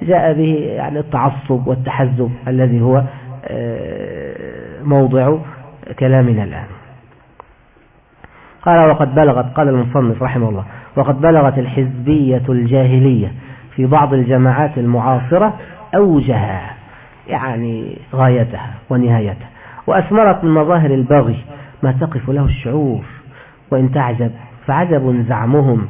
جاء به يعني التعصب والتحزب الذي هو آه، موضع كلامنا الآن. قال وقد بلغت قال المصنف رحمه الله وقد بلغت الحزبية الجاهلية في بعض الجماعات المعاصرة أوجها يعني غايتها ونهايتها. وأثمرت من مظاهر البغي ما تقف له الشعور وإن تعجب فعجب زعمهم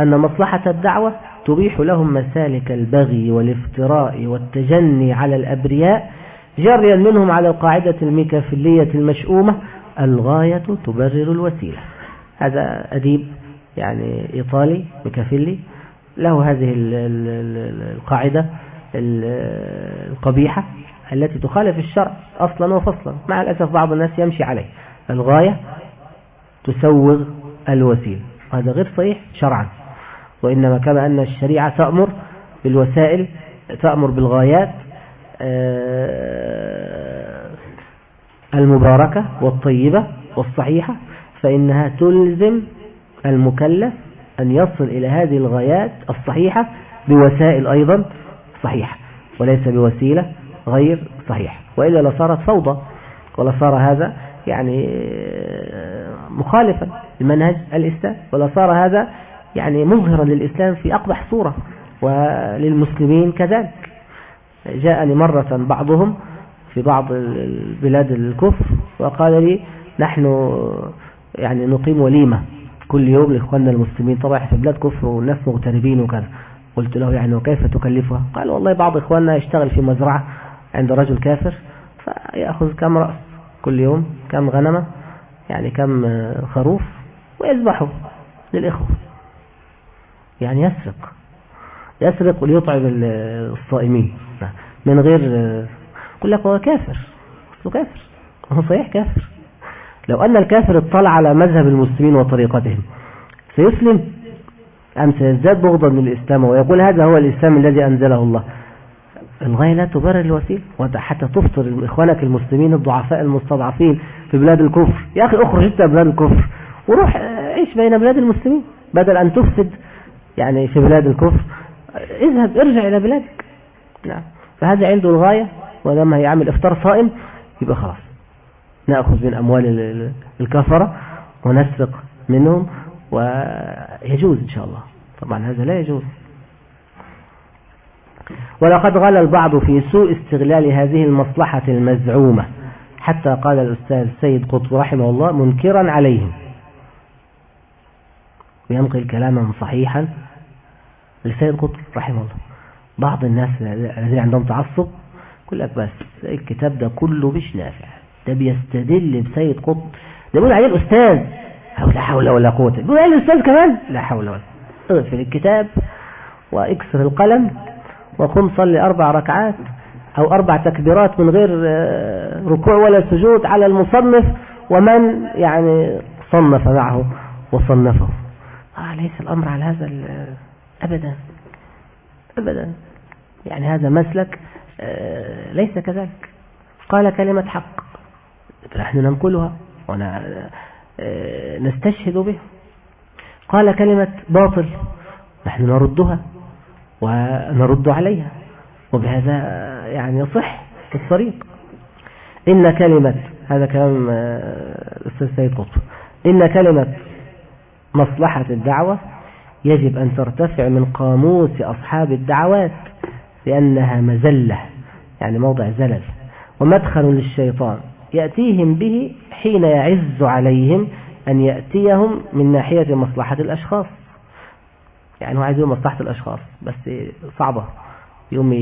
أن مصلحة الدعوة تبيح لهم مسالك البغي والافتراء والتجني على الأبرياء جريا منهم على القاعدة الميكافيلية المشؤومة الغاية تبرر الوسيلة. هذا أديب يعني إيطالي ميكافيلي له هذه القاعدة القبيحة التي تخالف الشرع أصلا وفصلا. مع الأسف بعض الناس يمشي عليه. الغاية تسوغ الوسيلة. هذا غير صحيح شرعا. وإنما كما أن الشريعة تأمر بالوسائل تأمر بالغايات آه، المباركة والطيبة والصحيحة فإنها تلزم المكلف أن يصل إلى هذه الغايات الصحيحة بوسائل أيضا صحيحة وليس بوسيلة غير صحيحة. وإلا لصارت فوضى ولصار هذا يعني آه، مخالفا لمنهج الإسلام ولصار هذا يعني مظهرا للإسلام في أقبح صورة وللمسلمين كذلك. جاءني مرة بعضهم في بعض البلاد الكفر وقال لي نحن يعني نقيم وليمة. كل يوم لإخواننا المسلمين. طبعا في بلاد كفر والناس مغتربين وكذا. قلت له يعني وكيف تكلفها؟ قال والله بعض إخواننا يشتغل في مزرعة عند رجل كافر فيأخذ كم رأس كل يوم كم غنمة يعني كم خروف ويذبحه للإخوة. يعني يسرق يسرق وليطعم الصائمين. من غير يقول لك هو كافر. هو كافر هو صحيح كافر. لو أن الكافر اطلع على مذهب المسلمين وطريقتهم سيسلم؟ أم سيزداد بغضا للإسلام ويقول هذا هو الإسلام الذي أنزله الله؟ الغاية لا تبرر الوسيلة. حتى تفطر إخوانك المسلمين الضعفاء المستضعفين في بلاد الكفر. يا أخي أخرج أنت بلاد الكفر وروح عيش بين بلاد المسلمين بدل أن تفسد يعني في بلاد الكفر. اذهب ارجع إلى بلادك. نعم. فهذا عنده الغاية ولما يعمل إفطار صائم يبقى خلاص. نأخذ من أموال الكفرة ونسرق منهم ويجوز إن شاء الله. طبعا هذا لا يجوز. ولقد غلى البعض في سوء استغلال هذه المصلحة المزعومة حتى قال الأستاذ سيد قطب رحمه الله منكرا عليهم. وينقل كلاما صحيحا لسيد قطب رحمه الله. بعض الناس الذين عندهم تعصب يقول لك بس الكتاب ده كله مش نافع. بيستدل بسيد قطب. ده بيقول عليه الأستاذ. لا حول ولا قوة. بيقول عليه الأستاذ كمان. لا حول ولا اغفل الكتاب وإكسر القلم وقم صلي أربع ركعات أو أربع تكبيرات من غير آه، ركوع ولا سجود على المصنف ومن يعني صنف معه وصنفه. آه ليس الأمر على هذا أبدا. أبدا. يعني هذا مسلك آه، ليس كذلك. قال كلمة حق. نحن ننقلها ونستشهد آه، بها قال كلمة باطل نحن نردها ونرد عليها وبهذا يعني يصح الطريق. إن كلمة هذا كلام آه، الأستاذ سيد قطب. إن كلمة مصلحة الدعوة يجب أن ترتفع من قاموس أصحاب الدعوات لأنها مزلة يعني موضع زلل ومدخل للشيطان. يأتيهم به حين يعز عليهم أن يأتيهم من ناحية مصلحة الأشخاص. يعني هو عايز يقول مصلحة الأشخاص بس صعبة. يوم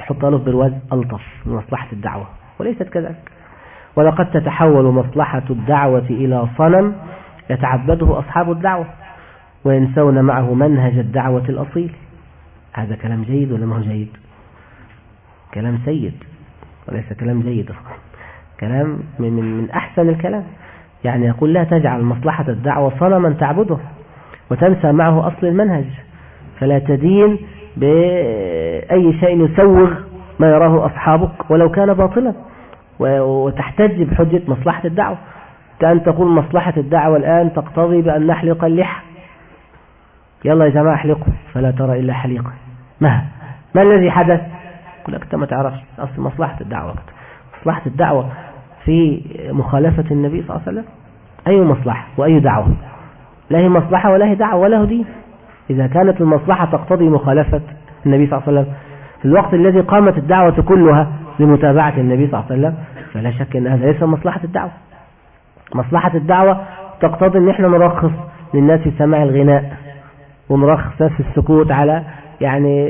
يحط له برواز ألطف من مصلحة الدعوة وليست كذلك. ولقد تتحول مصلحة الدعوة إلى صنم يتعبده أصحاب الدعوة وينسون معه منهج الدعوة الأصيل. هذا كلام جيد ولا ما هو جيد؟ كلام سيد وليس كلام جيد كلام من, من أحسن الكلام. يعني يقول لا تجعل مصلحة الدعوة صنما تعبده وتنسى معه أصل المنهج. فلا تدين بأي شيء يسوغ ما يراه أصحابك ولو كان باطلا. وتحتج بحجة مصلحة الدعوة. كأن تقول مصلحة الدعوة الآن تقتضي بأن نحلق اللحى. يلا يا جماعة احلقوا فلا ترى إلا حليقة. ما؟ ما الذي حدث؟ يقول لك أنت ما تعرفش أصل مصلحة الدعوة. مصلحة الدعوة في مخالفة النبي صلى الله عليه وسلم؟ أي مصلحة وأي دعوة؟ لا هي مصلحة ولا هي دعوة ولا هو دين. إذا كانت المصلحة تقتضي مخالفة النبي صلى الله عليه وسلم في الوقت الذي قامت الدعوة كلها لمتابعة النبي صلى الله عليه وسلم فلا شك أن هذا ليس مصلحة الدعوة. مصلحة الدعوة تقتضي أن إحنا نرخص للناس في سماع الغناء ونرخص ناس في السكوت على يعني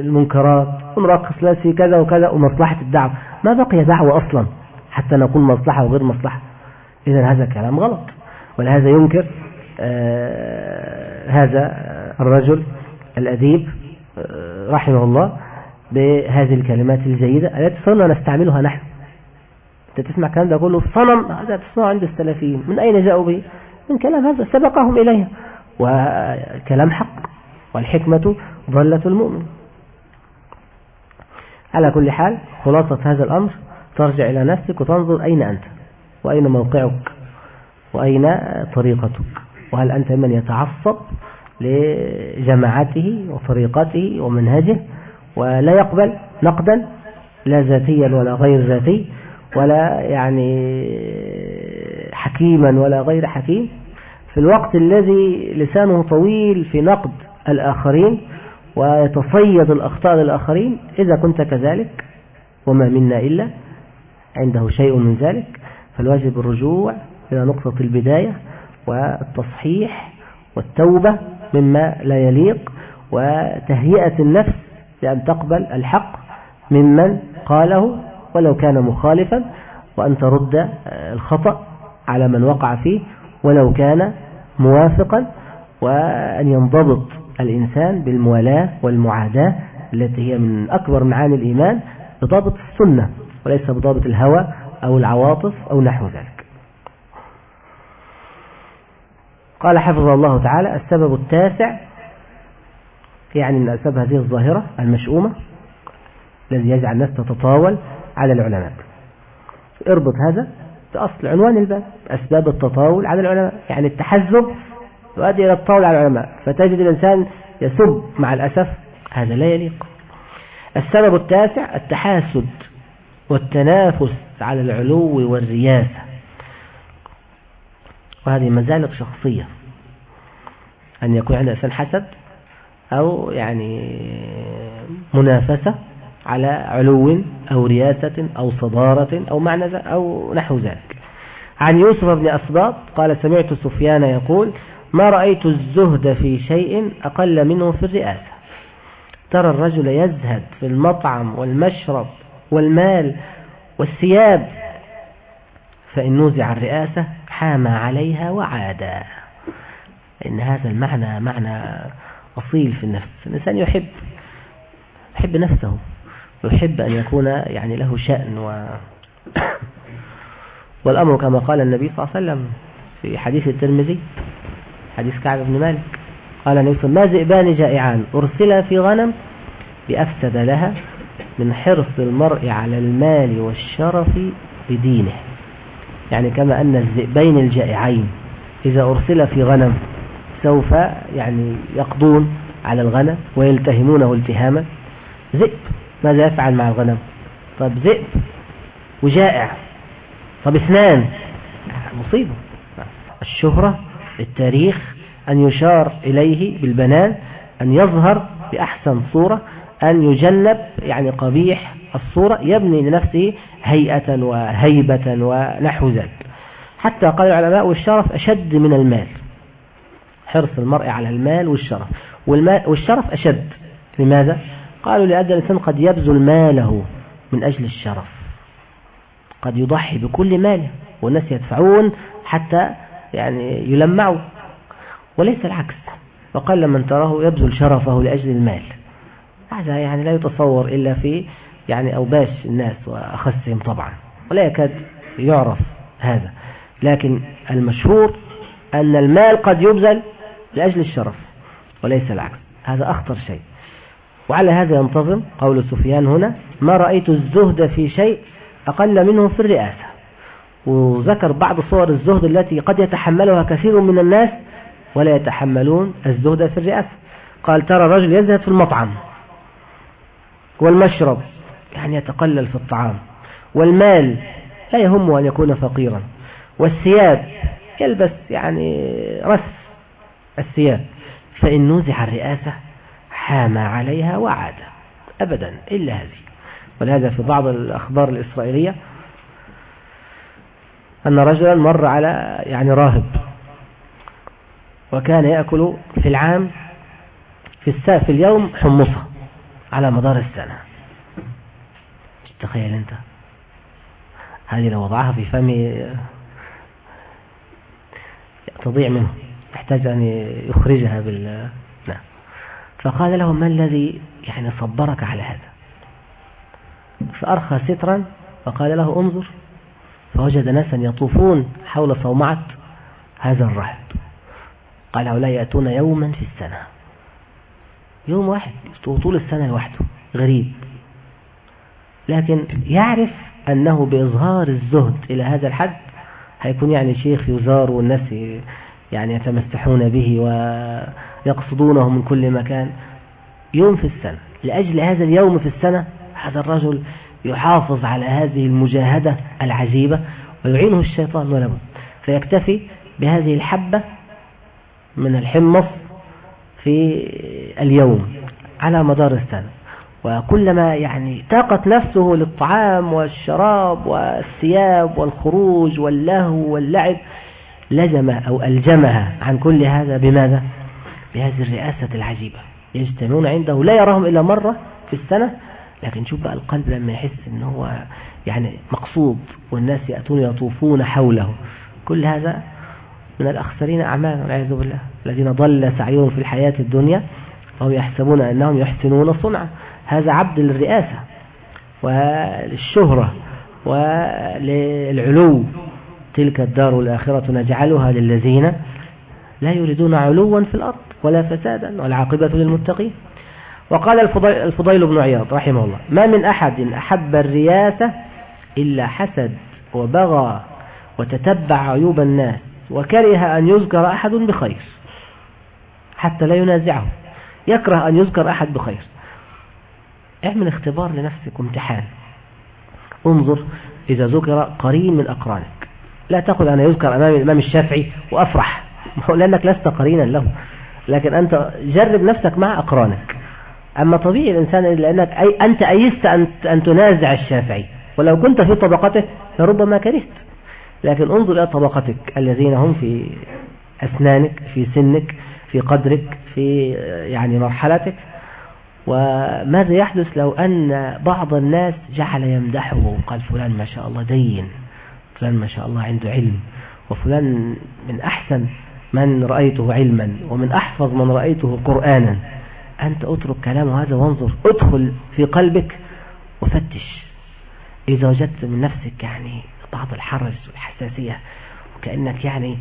المنكرات ونرخص ناس في كذا وكذا ومصلحة الدعوة. ما بقي دعوة أصلا؟ حتى نقول مصلحة وغير مصلحة. إذا هذا كلام غلط. ولهذا ينكر آه هذا الرجل الأديب آه رحمه الله بهذه الكلمات الجيدة. التي صرنا نستعملها نحن؟ أنت تسمع كلام ده كله؟ صنم. هذا تسمعه عند السلفيين. من أين جاءوا به؟ من كلام هذا. سبقهم إليها وكلام حق. والحكمة ضلة المؤمن. على كل حال خلاصة هذا الأمر. ترجع إلى نفسك وتنظر أين أنت وأين موقعك وأين طريقتك وهل أنت من يتعصب لجماعته وطريقته ومنهجه ولا يقبل نقدا لا ذاتيا ولا غير ذاتي ولا يعني حكيما ولا غير حكيم. في الوقت الذي لسانه طويل في نقد الآخرين ويتصيد الأخطاء للآخرين إذا كنت كذلك وما منا إلا عنده شيء من ذلك فالواجب الرجوع إلى نقطة البداية والتصحيح والتوبة مما لا يليق وتهيئة النفس لأن تقبل الحق ممن قاله ولو كان مخالفا وأن ترد الخطأ على من وقع فيه ولو كان موافقا وأن ينضبط الإنسان بالموالاة والمعاداة التي هي من أكبر معاني الإيمان بضابط السنة. وليس بضابط الهوى أو العواطف أو نحو ذلك. قال حفظه الله تعالى السبب التاسع يعني من أسباب هذه الظاهرة المشؤومة الذي يجعل الناس تتطاول على العلماء. اربط هذا بأصل عنوان الباب أسباب التطاول على العلماء يعني التحزب يؤدي إلى الطاول على العلماء. فتجد الإنسان يسب مع الأسف هذا لا يليق. السبب التاسع التحاسد. والتنافس على العلو والرياسة. وهذه مزالق شخصية. أن يكون عند إنسان حسد أو يعني منافسة على علو أو رياسة أو صدارة أو معنى أو نحو ذلك. عن يوسف بن أسباط قال سمعت سفيان يقول ما رأيت الزهد في شيء أقل منه في الرئاسة. ترى الرجل يزهد في المطعم والمشرب والمال والثياب. فإن نوزع الرئاسة حام عليها وعادا. إن هذا المعنى معنى أصيل في النفس. الإنسان يحب يحب نفسه. يحب أن يكون يعني له شأن و والأمر كما قال النبي صلى الله عليه وسلم في حديث الترمذي حديث كعب بن مالك قال النبي ما ذئبان جائعان أرسلا في غنم بأفسد لها من حرص المرء على المال والشرف بدينه. يعني كما أن الذئبين الجائعين إذا أرسل في غنم سوف يعني يقضون على الغنم ويلتهمونه التهاما. ذئب ماذا يفعل مع الغنم؟ طب ذئب وجائع. طب اثنان مصيبة. الشهرة التاريخ أن يشار إليه بالبنان أن يظهر بأحسن صورة أن يجنب يعني قبيح الصورة يبني لنفسه هيئة وهيبة ونحو ذلك. حتى قال العلماء والشرف أشد من المال. حرص المرء على المال والشرف. والمال والشرف أشد. لماذا؟ قالوا لأن الإنسان قد يبذل ماله من أجل الشرف. قد يضحي بكل ماله والناس يدفعون حتى يعني يلمعوا. وليس العكس. وقال من تراه يبذل شرفه لأجل المال. هذا يعني لا يتصور إلا في يعني أوباش الناس وأخسهم طبعا ولا يكاد يعرف هذا. لكن المشهور أن المال قد يبذل لأجل الشرف وليس العكس. هذا أخطر شيء. وعلى هذا ينتظم قول سفيان هنا ما رأيت الزهد في شيء أقل منه في الرئاسة. وذكر بعض صور الزهد التي قد يتحملها كثير من الناس ولا يتحملون الزهد في الرئاسة. قال ترى رجل يزهد في المطعم. والمشرب يعني يتقلل في الطعام. والمال لا يهمه أن يكون فقيرا. والثياب يلبس يعني رس الثياب. فإن نوزع الرئاسة حام عليها وعاد أبدا إلا هذه. ولهذا في بعض الأخبار الإسرائيلية أن رجلا مر على يعني راهب وكان يأكل في العام في الساعة في اليوم حمصة. على مدار السنة. تخيل أنت؟ هذه لو وضعها في فمي تضيع منه يحتاج أن يخرجها بال نعم. فقال له ما الذي يعني صبرك على هذا؟ فأرخى سترا فقال له انظر فوجد ناسا يطوفون حول صومعة هذا الرهب. قال هؤلاء يأتون يوما في السنة. يوم واحد طول السنة لوحده غريب. لكن يعرف أنه بإظهار الزهد إلى هذا الحد هيكون يعني شيخ يزار والناس يعني يتمسحون به ويقصدونه من كل مكان. يوم في السنة لأجل هذا اليوم في السنة هذا الرجل يحافظ على هذه المجاهدة العجيبة ويعينه الشيطان ولا بد. فيكتفي بهذه الحبة من الحمص في اليوم على مدار السنة. وكلما يعني تاقت نفسه للطعام والشراب والثياب والخروج واللهو واللعب لزم أو ألجمها عن كل هذا بماذا؟ بهذه الرئاسة العجيبة. يجتمعون عنده لا يراهم إلا مرة في السنة لكن شوف بقى القلب لما يحس إن هو يعني مقصود والناس يأتون يطوفون حوله. كل هذا من الأخسرين أعمالا والعياذ بالله. الذين ضل سعيهم في الحياة الدنيا وهم يحسبون أنهم يحسنون صنعا. هذا عبد للرئاسة وللشهرة وللعلو. تلك الدار الآخرة نجعلها للذين لا يريدون علوا في الأرض ولا فسادا والعاقبة للمتقين. وقال الفضيل بن عياض رحمه الله ما من أحد أحب الرياسة إلا حسد وبغى وتتبع عيوب الناس وكره أن يذكر أحد بخير. حتى لا ينازعه. يكره أن يذكر أحد بخير. اعمل اختبار لنفسك وامتحان. انظر إذا ذكر قرين من أقرانك. لا تقل أنا يذكر أمام الإمام الشافعي وأفرح. لأنك لست قرينا له. لكن أنت جرب نفسك مع أقرانك. أما طبيعي الإنسان لأنك أي أنت أيست أن, أن تنازع الشافعي. ولو كنت في طبقته لربما كرهت. لكن انظر إلى طبقتك الذين هم في أسنانك في سنك في قدرك في يعني مرحلتك. وماذا يحدث لو أن بعض الناس جعل يمدحه؟ وقال فلان ما شاء الله دين فلان ما شاء الله عنده علم وفلان من أحسن من رأيته علما ومن أحفظ من رأيته قرآنا. أنت اترك كلامه هذا وانظر ادخل في قلبك وفتش. إذا وجدت من نفسك يعني بعض الحرج والحساسية وكأنك يعني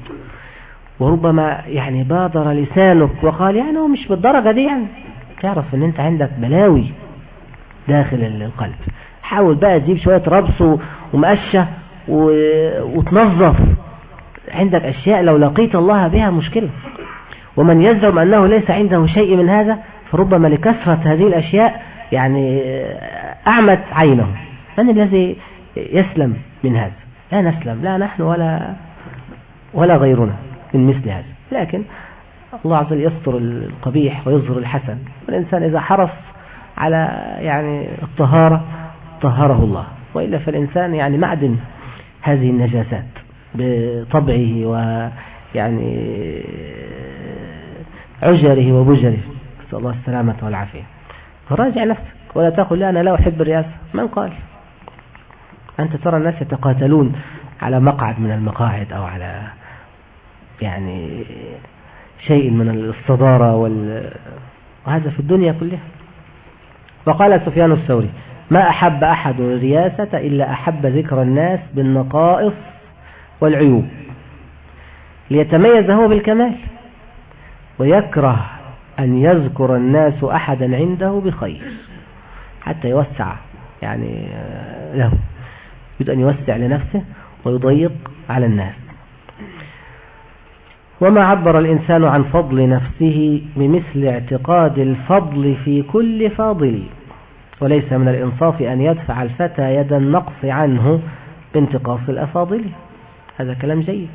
وربما يعني بادر لسانك وقال يعني هو مش بالدرجة دي يعني. تعرف إن أنت عندك بلاوي داخل القلب. حاول بقى تجيب شوية ربص ومقشة وتنظف. عندك أشياء لو لقيت الله بها مشكلة. ومن يزعم أنه ليس عنده شيء من هذا فربما لكثرة هذه الأشياء يعني أعمت عينه. من الذي يسلم من هذا؟ لا نسلم. لا نحن ولا ولا غيرنا. من مثل هذا. لكن الله عز وجل يستر القبيح ويظهر الحسن. والإنسان إذا حرص على يعني الطهارة طهره الله. وإلا فالإنسان يعني معدن هذه النجاسات بطبعه ويعني عجره وبجره نسأل الله السلامة والعافية. فراجع نفسك. ولا تقل لا أنا لا أحب الرئاسة من قال؟ أنت ترى الناس يتقاتلون على مقعد من المقاعد أو على يعني شيء من الصدارة وال... وهذا في الدنيا كلها. وقال سفيان الثوري ما أحب أحد الرياسة إلا أحب ذكر الناس بالنقائص والعيوب ليتميز هو بالكمال ويكره أن يذكر الناس أحدا عنده بخير حتى يوسع يعني له يريد أن يوسع لنفسه ويضيق على الناس. وما عبر الإنسان عن فضل نفسه بمثل اعتقاد الفضل في كل فاضل وليس من الإنصاف أن يدفع الفتى يد النقص عنه بانتقاص الأفاضل. هذا كلام جيد.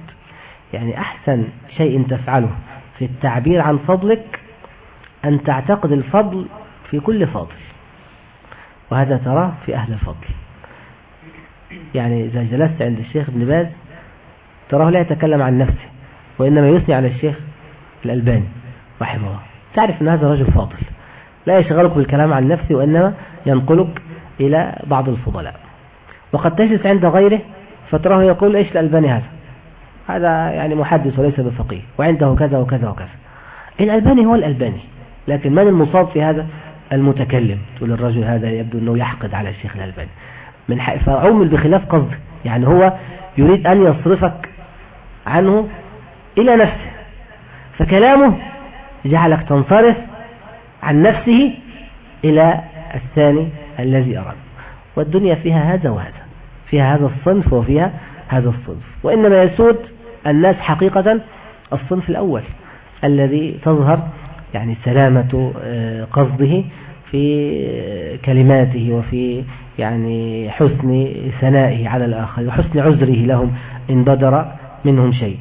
يعني أحسن شيء تفعله في التعبير عن فضلك أن تعتقد الفضل في كل فاضل وهذا تراه في أهل الفضل. يعني إذا جلست عند الشيخ ابن باز تراه لا يتكلم عن نفسه. وإنما يثني على الشيخ الألباني رحمه الله. تعرف أن هذا رجل فاضل لا يشغلك بالكلام عن نفسه وإنما ينقلك إلى بعض الفضلاء. وقد تجلس عند غيره فتراه يقول إيش الألباني هذا؟ هذا يعني محدث وليس بفقيه وعنده كذا وكذا وكذا. الألباني هو الألباني لكن من المصاب في هذا؟ المتكلم. تقول الرجل هذا يبدو أنه يحقد على الشيخ الألباني. من فعمل بخلاف قصده يعني هو يريد أن يصرفك عنه إلى نفسه. فكلامه جعلك تنصرف عن نفسه إلى الثاني الذي أراد. والدنيا فيها هذا وهذا. فيها هذا الصنف وفيها هذا الصنف. وإنما يسود الناس حقيقة الصنف الأول الذي تظهر يعني سلامة آه، قصده في كلماته وفي يعني حسن ثنائه على الآخر وحسن عذره لهم إن بدر منهم شيء.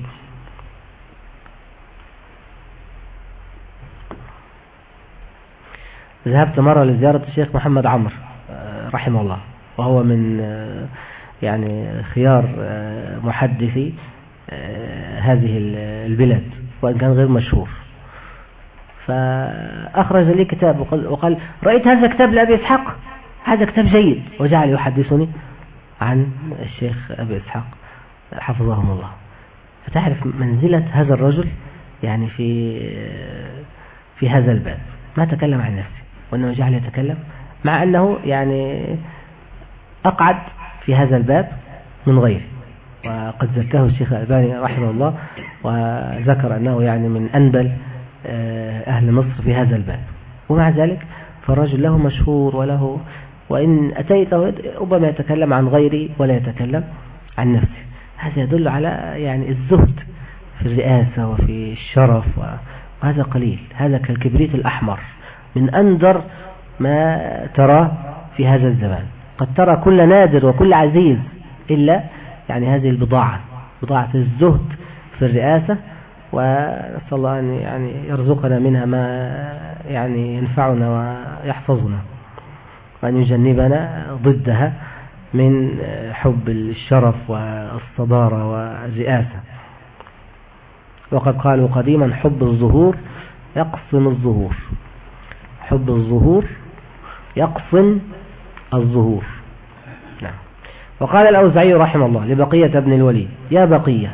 ذهبت مرة لزيارة الشيخ محمد عمر آه، رحمه الله وهو من آه، يعني خيار آه، محدثي هذه البلاد وإن كان غير مشهور. فأخرج لي كتاب وقال رأيت هذا كتاب لأبي إسحاق؟ هذا كتاب جيد. وجعل يحدثني عن الشيخ أبي إسحاق حفظهم الله. فتعرف منزلة هذا الرجل يعني في في هذا الباب. ما تكلم عن نفسه. وأنه جعل يتكلم مع أنه يعني أقعد في هذا الباب من غيره وقد زكاه الشيخ الألباني رحمه الله وذكر أنه يعني من أنبل آه، أهل مصر في هذا الباب. ومع ذلك فالرجل له مشهور وله وإن أتيته ربما يتكلم عن غيري ولا يتكلم عن نفسه هذا يدل على يعني الزهد في الرئاسة وفي الشرف وهذا قليل. هذا كالكبريت الأحمر. من أندر ما تراه في هذا الزمان. قد ترى كل نادر وكل عزيز إلا يعني هذه البضاعة بضاعة الزهد في الرئاسة ونسأل الله أن يعني يرزقنا منها ما يعني ينفعنا ويحفظنا وأن يجنبنا ضدها من حب الشرف والصدارة والرئاسة. وقد قالوا قديما حب الظهور يقصم الظهور. حب الظهور يقصم الظهور. نعم. وقال الأوزعي رحمه الله لبقية ابن الوليد يا بقية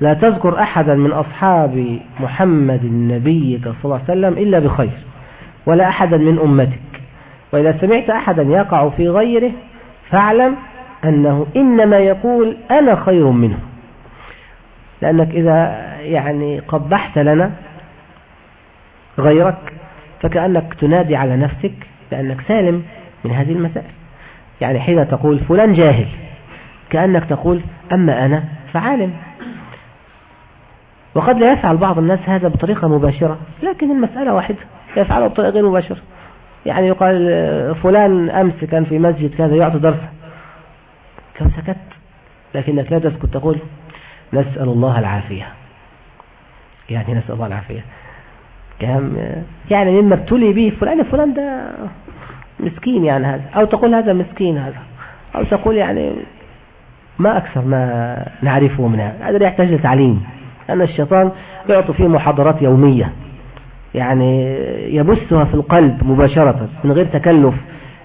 لا تذكر أحدا من أصحاب محمد النبي صلى الله عليه وسلم إلا بخير ولا أحدا من أمتك. وإذا سمعت أحدا يقع في غيره فاعلم أنه إنما يقول أنا خير منه. لأنك إذا يعني قبحت لنا غيرك فكأنك تنادي على نفسك لأنك سالم من هذه المسائل. يعني حين تقول فلان جاهل كأنك تقول أما أنا فعالم. وقد لا يفعل بعض الناس هذا بطريقة مباشرة لكن المسألة واحدة يفعله بطريقة غير مباشرة. يعني يقال فلان أمس كان في مسجد كذا يعطي درس. لو سكت؟ لكنك لا تسكت تقول نسأل الله العافية. يعني نسأل الله العافية. كم يعني مما ابتلي به فلان فلان ده مسكين يعني هذا. أو تقول هذا مسكين هذا. أو تقول يعني ما أكثر ما نعرفه من هذا هذا يحتاج لتعليم. أن الشيطان يعطي فيه محاضرات يومية. يعني يبثها في القلب مباشرة من غير تكلف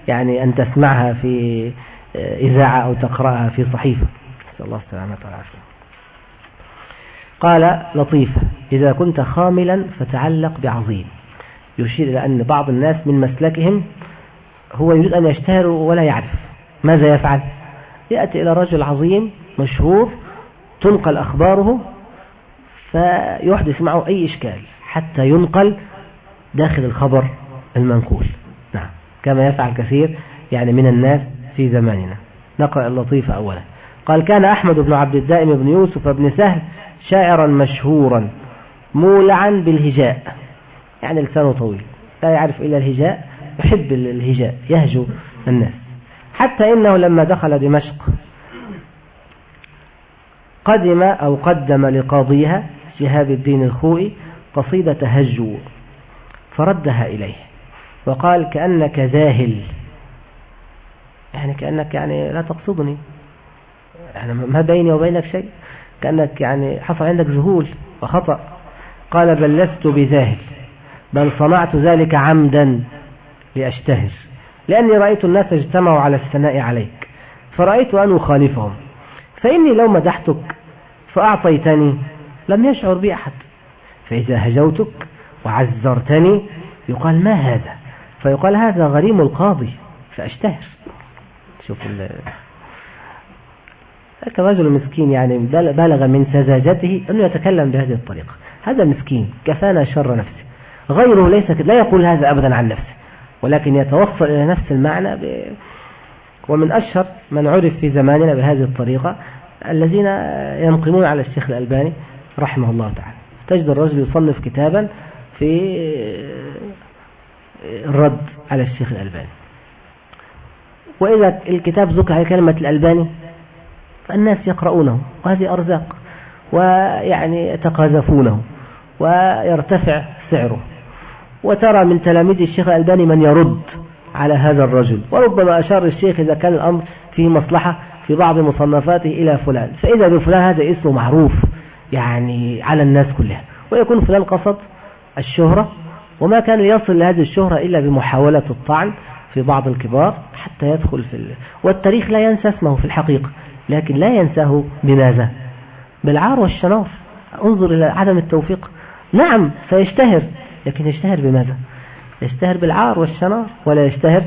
يعني أن تسمعها في إذاعة أو تقرأها في صحيفة. نسأل الله السلامة والعافية. قال لطيفة إذا كنت خاملا فتعلق بعظيم. يشير إلى أن بعض الناس من مسلكهم هو يريد أن يشتهر ولا يعرف. ماذا يفعل؟ يأتي إلى رجل عظيم مشهور تنقل أخباره فيحدث معه أي إشكال حتى ينقل داخل الخبر المنقول. نعم. كما يفعل كثير يعني من الناس في زماننا. نقرأ اللطيفة أولا. قال كان أحمد بن عبد الدائم بن يوسف بن سهل شاعرا مشهورا مولعا بالهجاء. يعني لسانه طويل. لا يعرف إلا الهجاء يحب الهجاء يهجو الناس. حتى إنه لما دخل دمشق قدم أو قدم لقاضيها شهاب الدين الخوئي قصيدة هجو فردها إليه وقال كأنك ذاهل. يعني كأنك يعني لا تقصدني. يعني ما بيني وبينك شيء. كأنك يعني حصل عندك ذهول وخطأ. قال بل لست بذاهل بل صنعت ذلك عمدا لأشتهر لأني رأيت الناس اجتمعوا على الثناء عليك فرأيت أن أخالفهم فإني لو مدحتك فأعطيتني لم يشعر بي أحد فإذا هجوتك وعزرتني يقال ما هذا؟ فيقال هذا غريم القاضي فأشتهر. شوف ذاك رجل مسكين يعني بلغ من سذاجته أنه يتكلم بهذه الطريقة. هذا مسكين كفانا شر نفسه. غيره ليس لا يقول هذا أبدا عن نفسه ولكن يتوصل إلى نفس المعنى ب... ومن أشهر من عرف في زماننا بهذه الطريقة الذين ينقمون على الشيخ الألباني رحمه الله تعالى. تجد الرجل يصنف كتابا في الرد على الشيخ الألباني. وإذا الكتاب ذكر على كلمة الألباني فالناس يقرؤونه وهذه أرزاق ويعني يتقاذفونه. ويرتفع سعره. وترى من تلاميذ الشيخ الألباني من يرد على هذا الرجل وربما أشار الشيخ إذا كان الأمر فيه مصلحة في بعض مصنفاته إلى فلان. فإذا بفلان هذا اسمه معروف يعني على الناس كلها ويكون فلان قصد الشهرة وما كان يصل لهذه الشهرة إلا بمحاولة الطعن في بعض الكبار حتى يدخل في ال... والتاريخ لا ينسى اسمه في الحقيقة لكن لا ينساه بماذا؟ بالعار والشنار انظر إلى عدم التوفيق نعم سيشتهر لكن يشتهر بماذا؟ يشتهر بالعار والشنار ولا يشتهر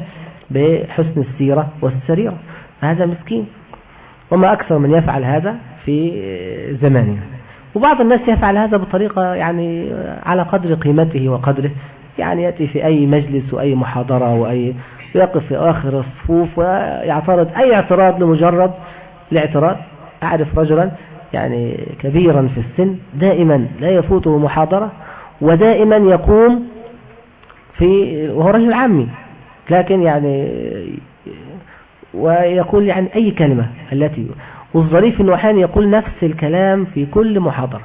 بحسن السيرة والسريرة. هذا مسكين. وما أكثر من يفعل هذا في زماننا. وبعض الناس يفعل هذا بطريقة يعني على قدر قيمته وقدره. يعني يأتي في أي مجلس وأي محاضرة وأي يقف في آخر الصفوف ويعترض أي اعتراض لمجرد الاعتراض. أعرف رجلا يعني كبيرا في السن دائما لا يفوته محاضرة ودائما يقوم في وهو رجل عامي. لكن يعني ويقول يعني أي كلمة التي والظريف أنه أحيانا يقول نفس الكلام في كل محاضرة.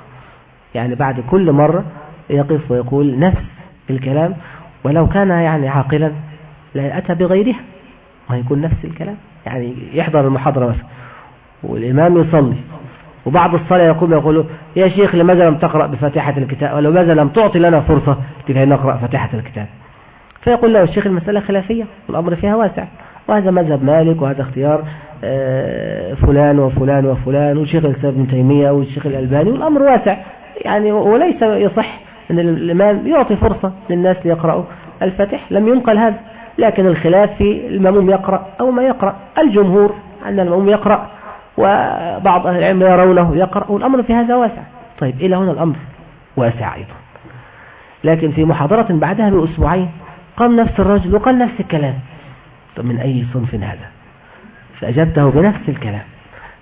يعني بعد كل مرة يقف ويقول نفس الكلام ولو كان يعني عاقلا لا أتى بغيرها ويكون نفس الكلام. يعني يحضر المحاضرة مثلا والإمام يصلي. وبعد الصلاة يقوم يقول يا شيخ لماذا لم تقرأ بفاتحة الكتاب؟ ولماذا لم تعطي لنا فرصة لكي نقرأ فاتحة الكتاب؟ فيقول له الشيخ المسألة خلافية والأمر فيها واسع. وهذا مذهب مالك وهذا اختيار آه، فلان وفلان وفلان والشيخ الإسلام ابن تيمية والشيخ الألباني والأمر واسع. يعني وليس يصح أن الإمام يعطي فرصة للناس ليقرأوا الفتح لم ينقل هذا. لكن الخلاف في المأموم يقرأ أو ما يقرأ. الجمهور أن المأموم يقرأ. وبعض أهل العلم يرونه يقرأ والأمر في هذا واسع. طيب إلى هنا الأمر. واسع أيضا. لكن في محاضرة بعدها بأسبوعين قام نفس الرجل وقال نفس الكلام. طب من أي صنف هذا؟ فأجبته بنفس الكلام.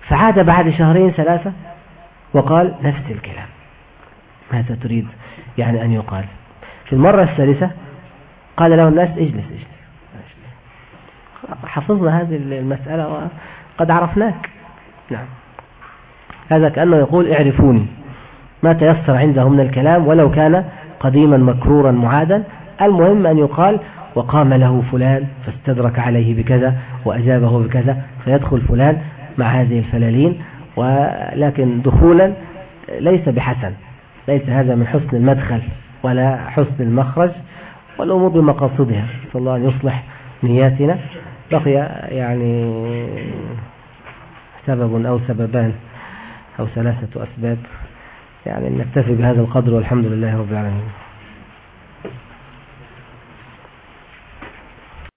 فعاد بعد شهرين ثلاثة وقال نفس الكلام. ماذا تريد يعني أن يقال؟ في المرة الثالثة قال له الناس اجلس اجلس. حفظنا هذه المسألة قد عرفناك. نعم. هذا كأنه يقول اعرفوني. ما تيسر عنده من الكلام ولو كان قديما مكرورا معادا. المهم أن يقال وقام له فلان فاستدرك عليه بكذا وأجابه بكذا فيدخل فلان مع هذه الفلالين. ولكن دخولا ليس بحسن. ليس هذا من حسن المدخل ولا حسن المخرج والأمور بمقاصدها. صلى الله أن يصلح نياتنا. بقي يعني سبب أو سببان أو ثلاثة أسباب. يعني نكتفي بهذا القدر والحمد لله رب العالمين.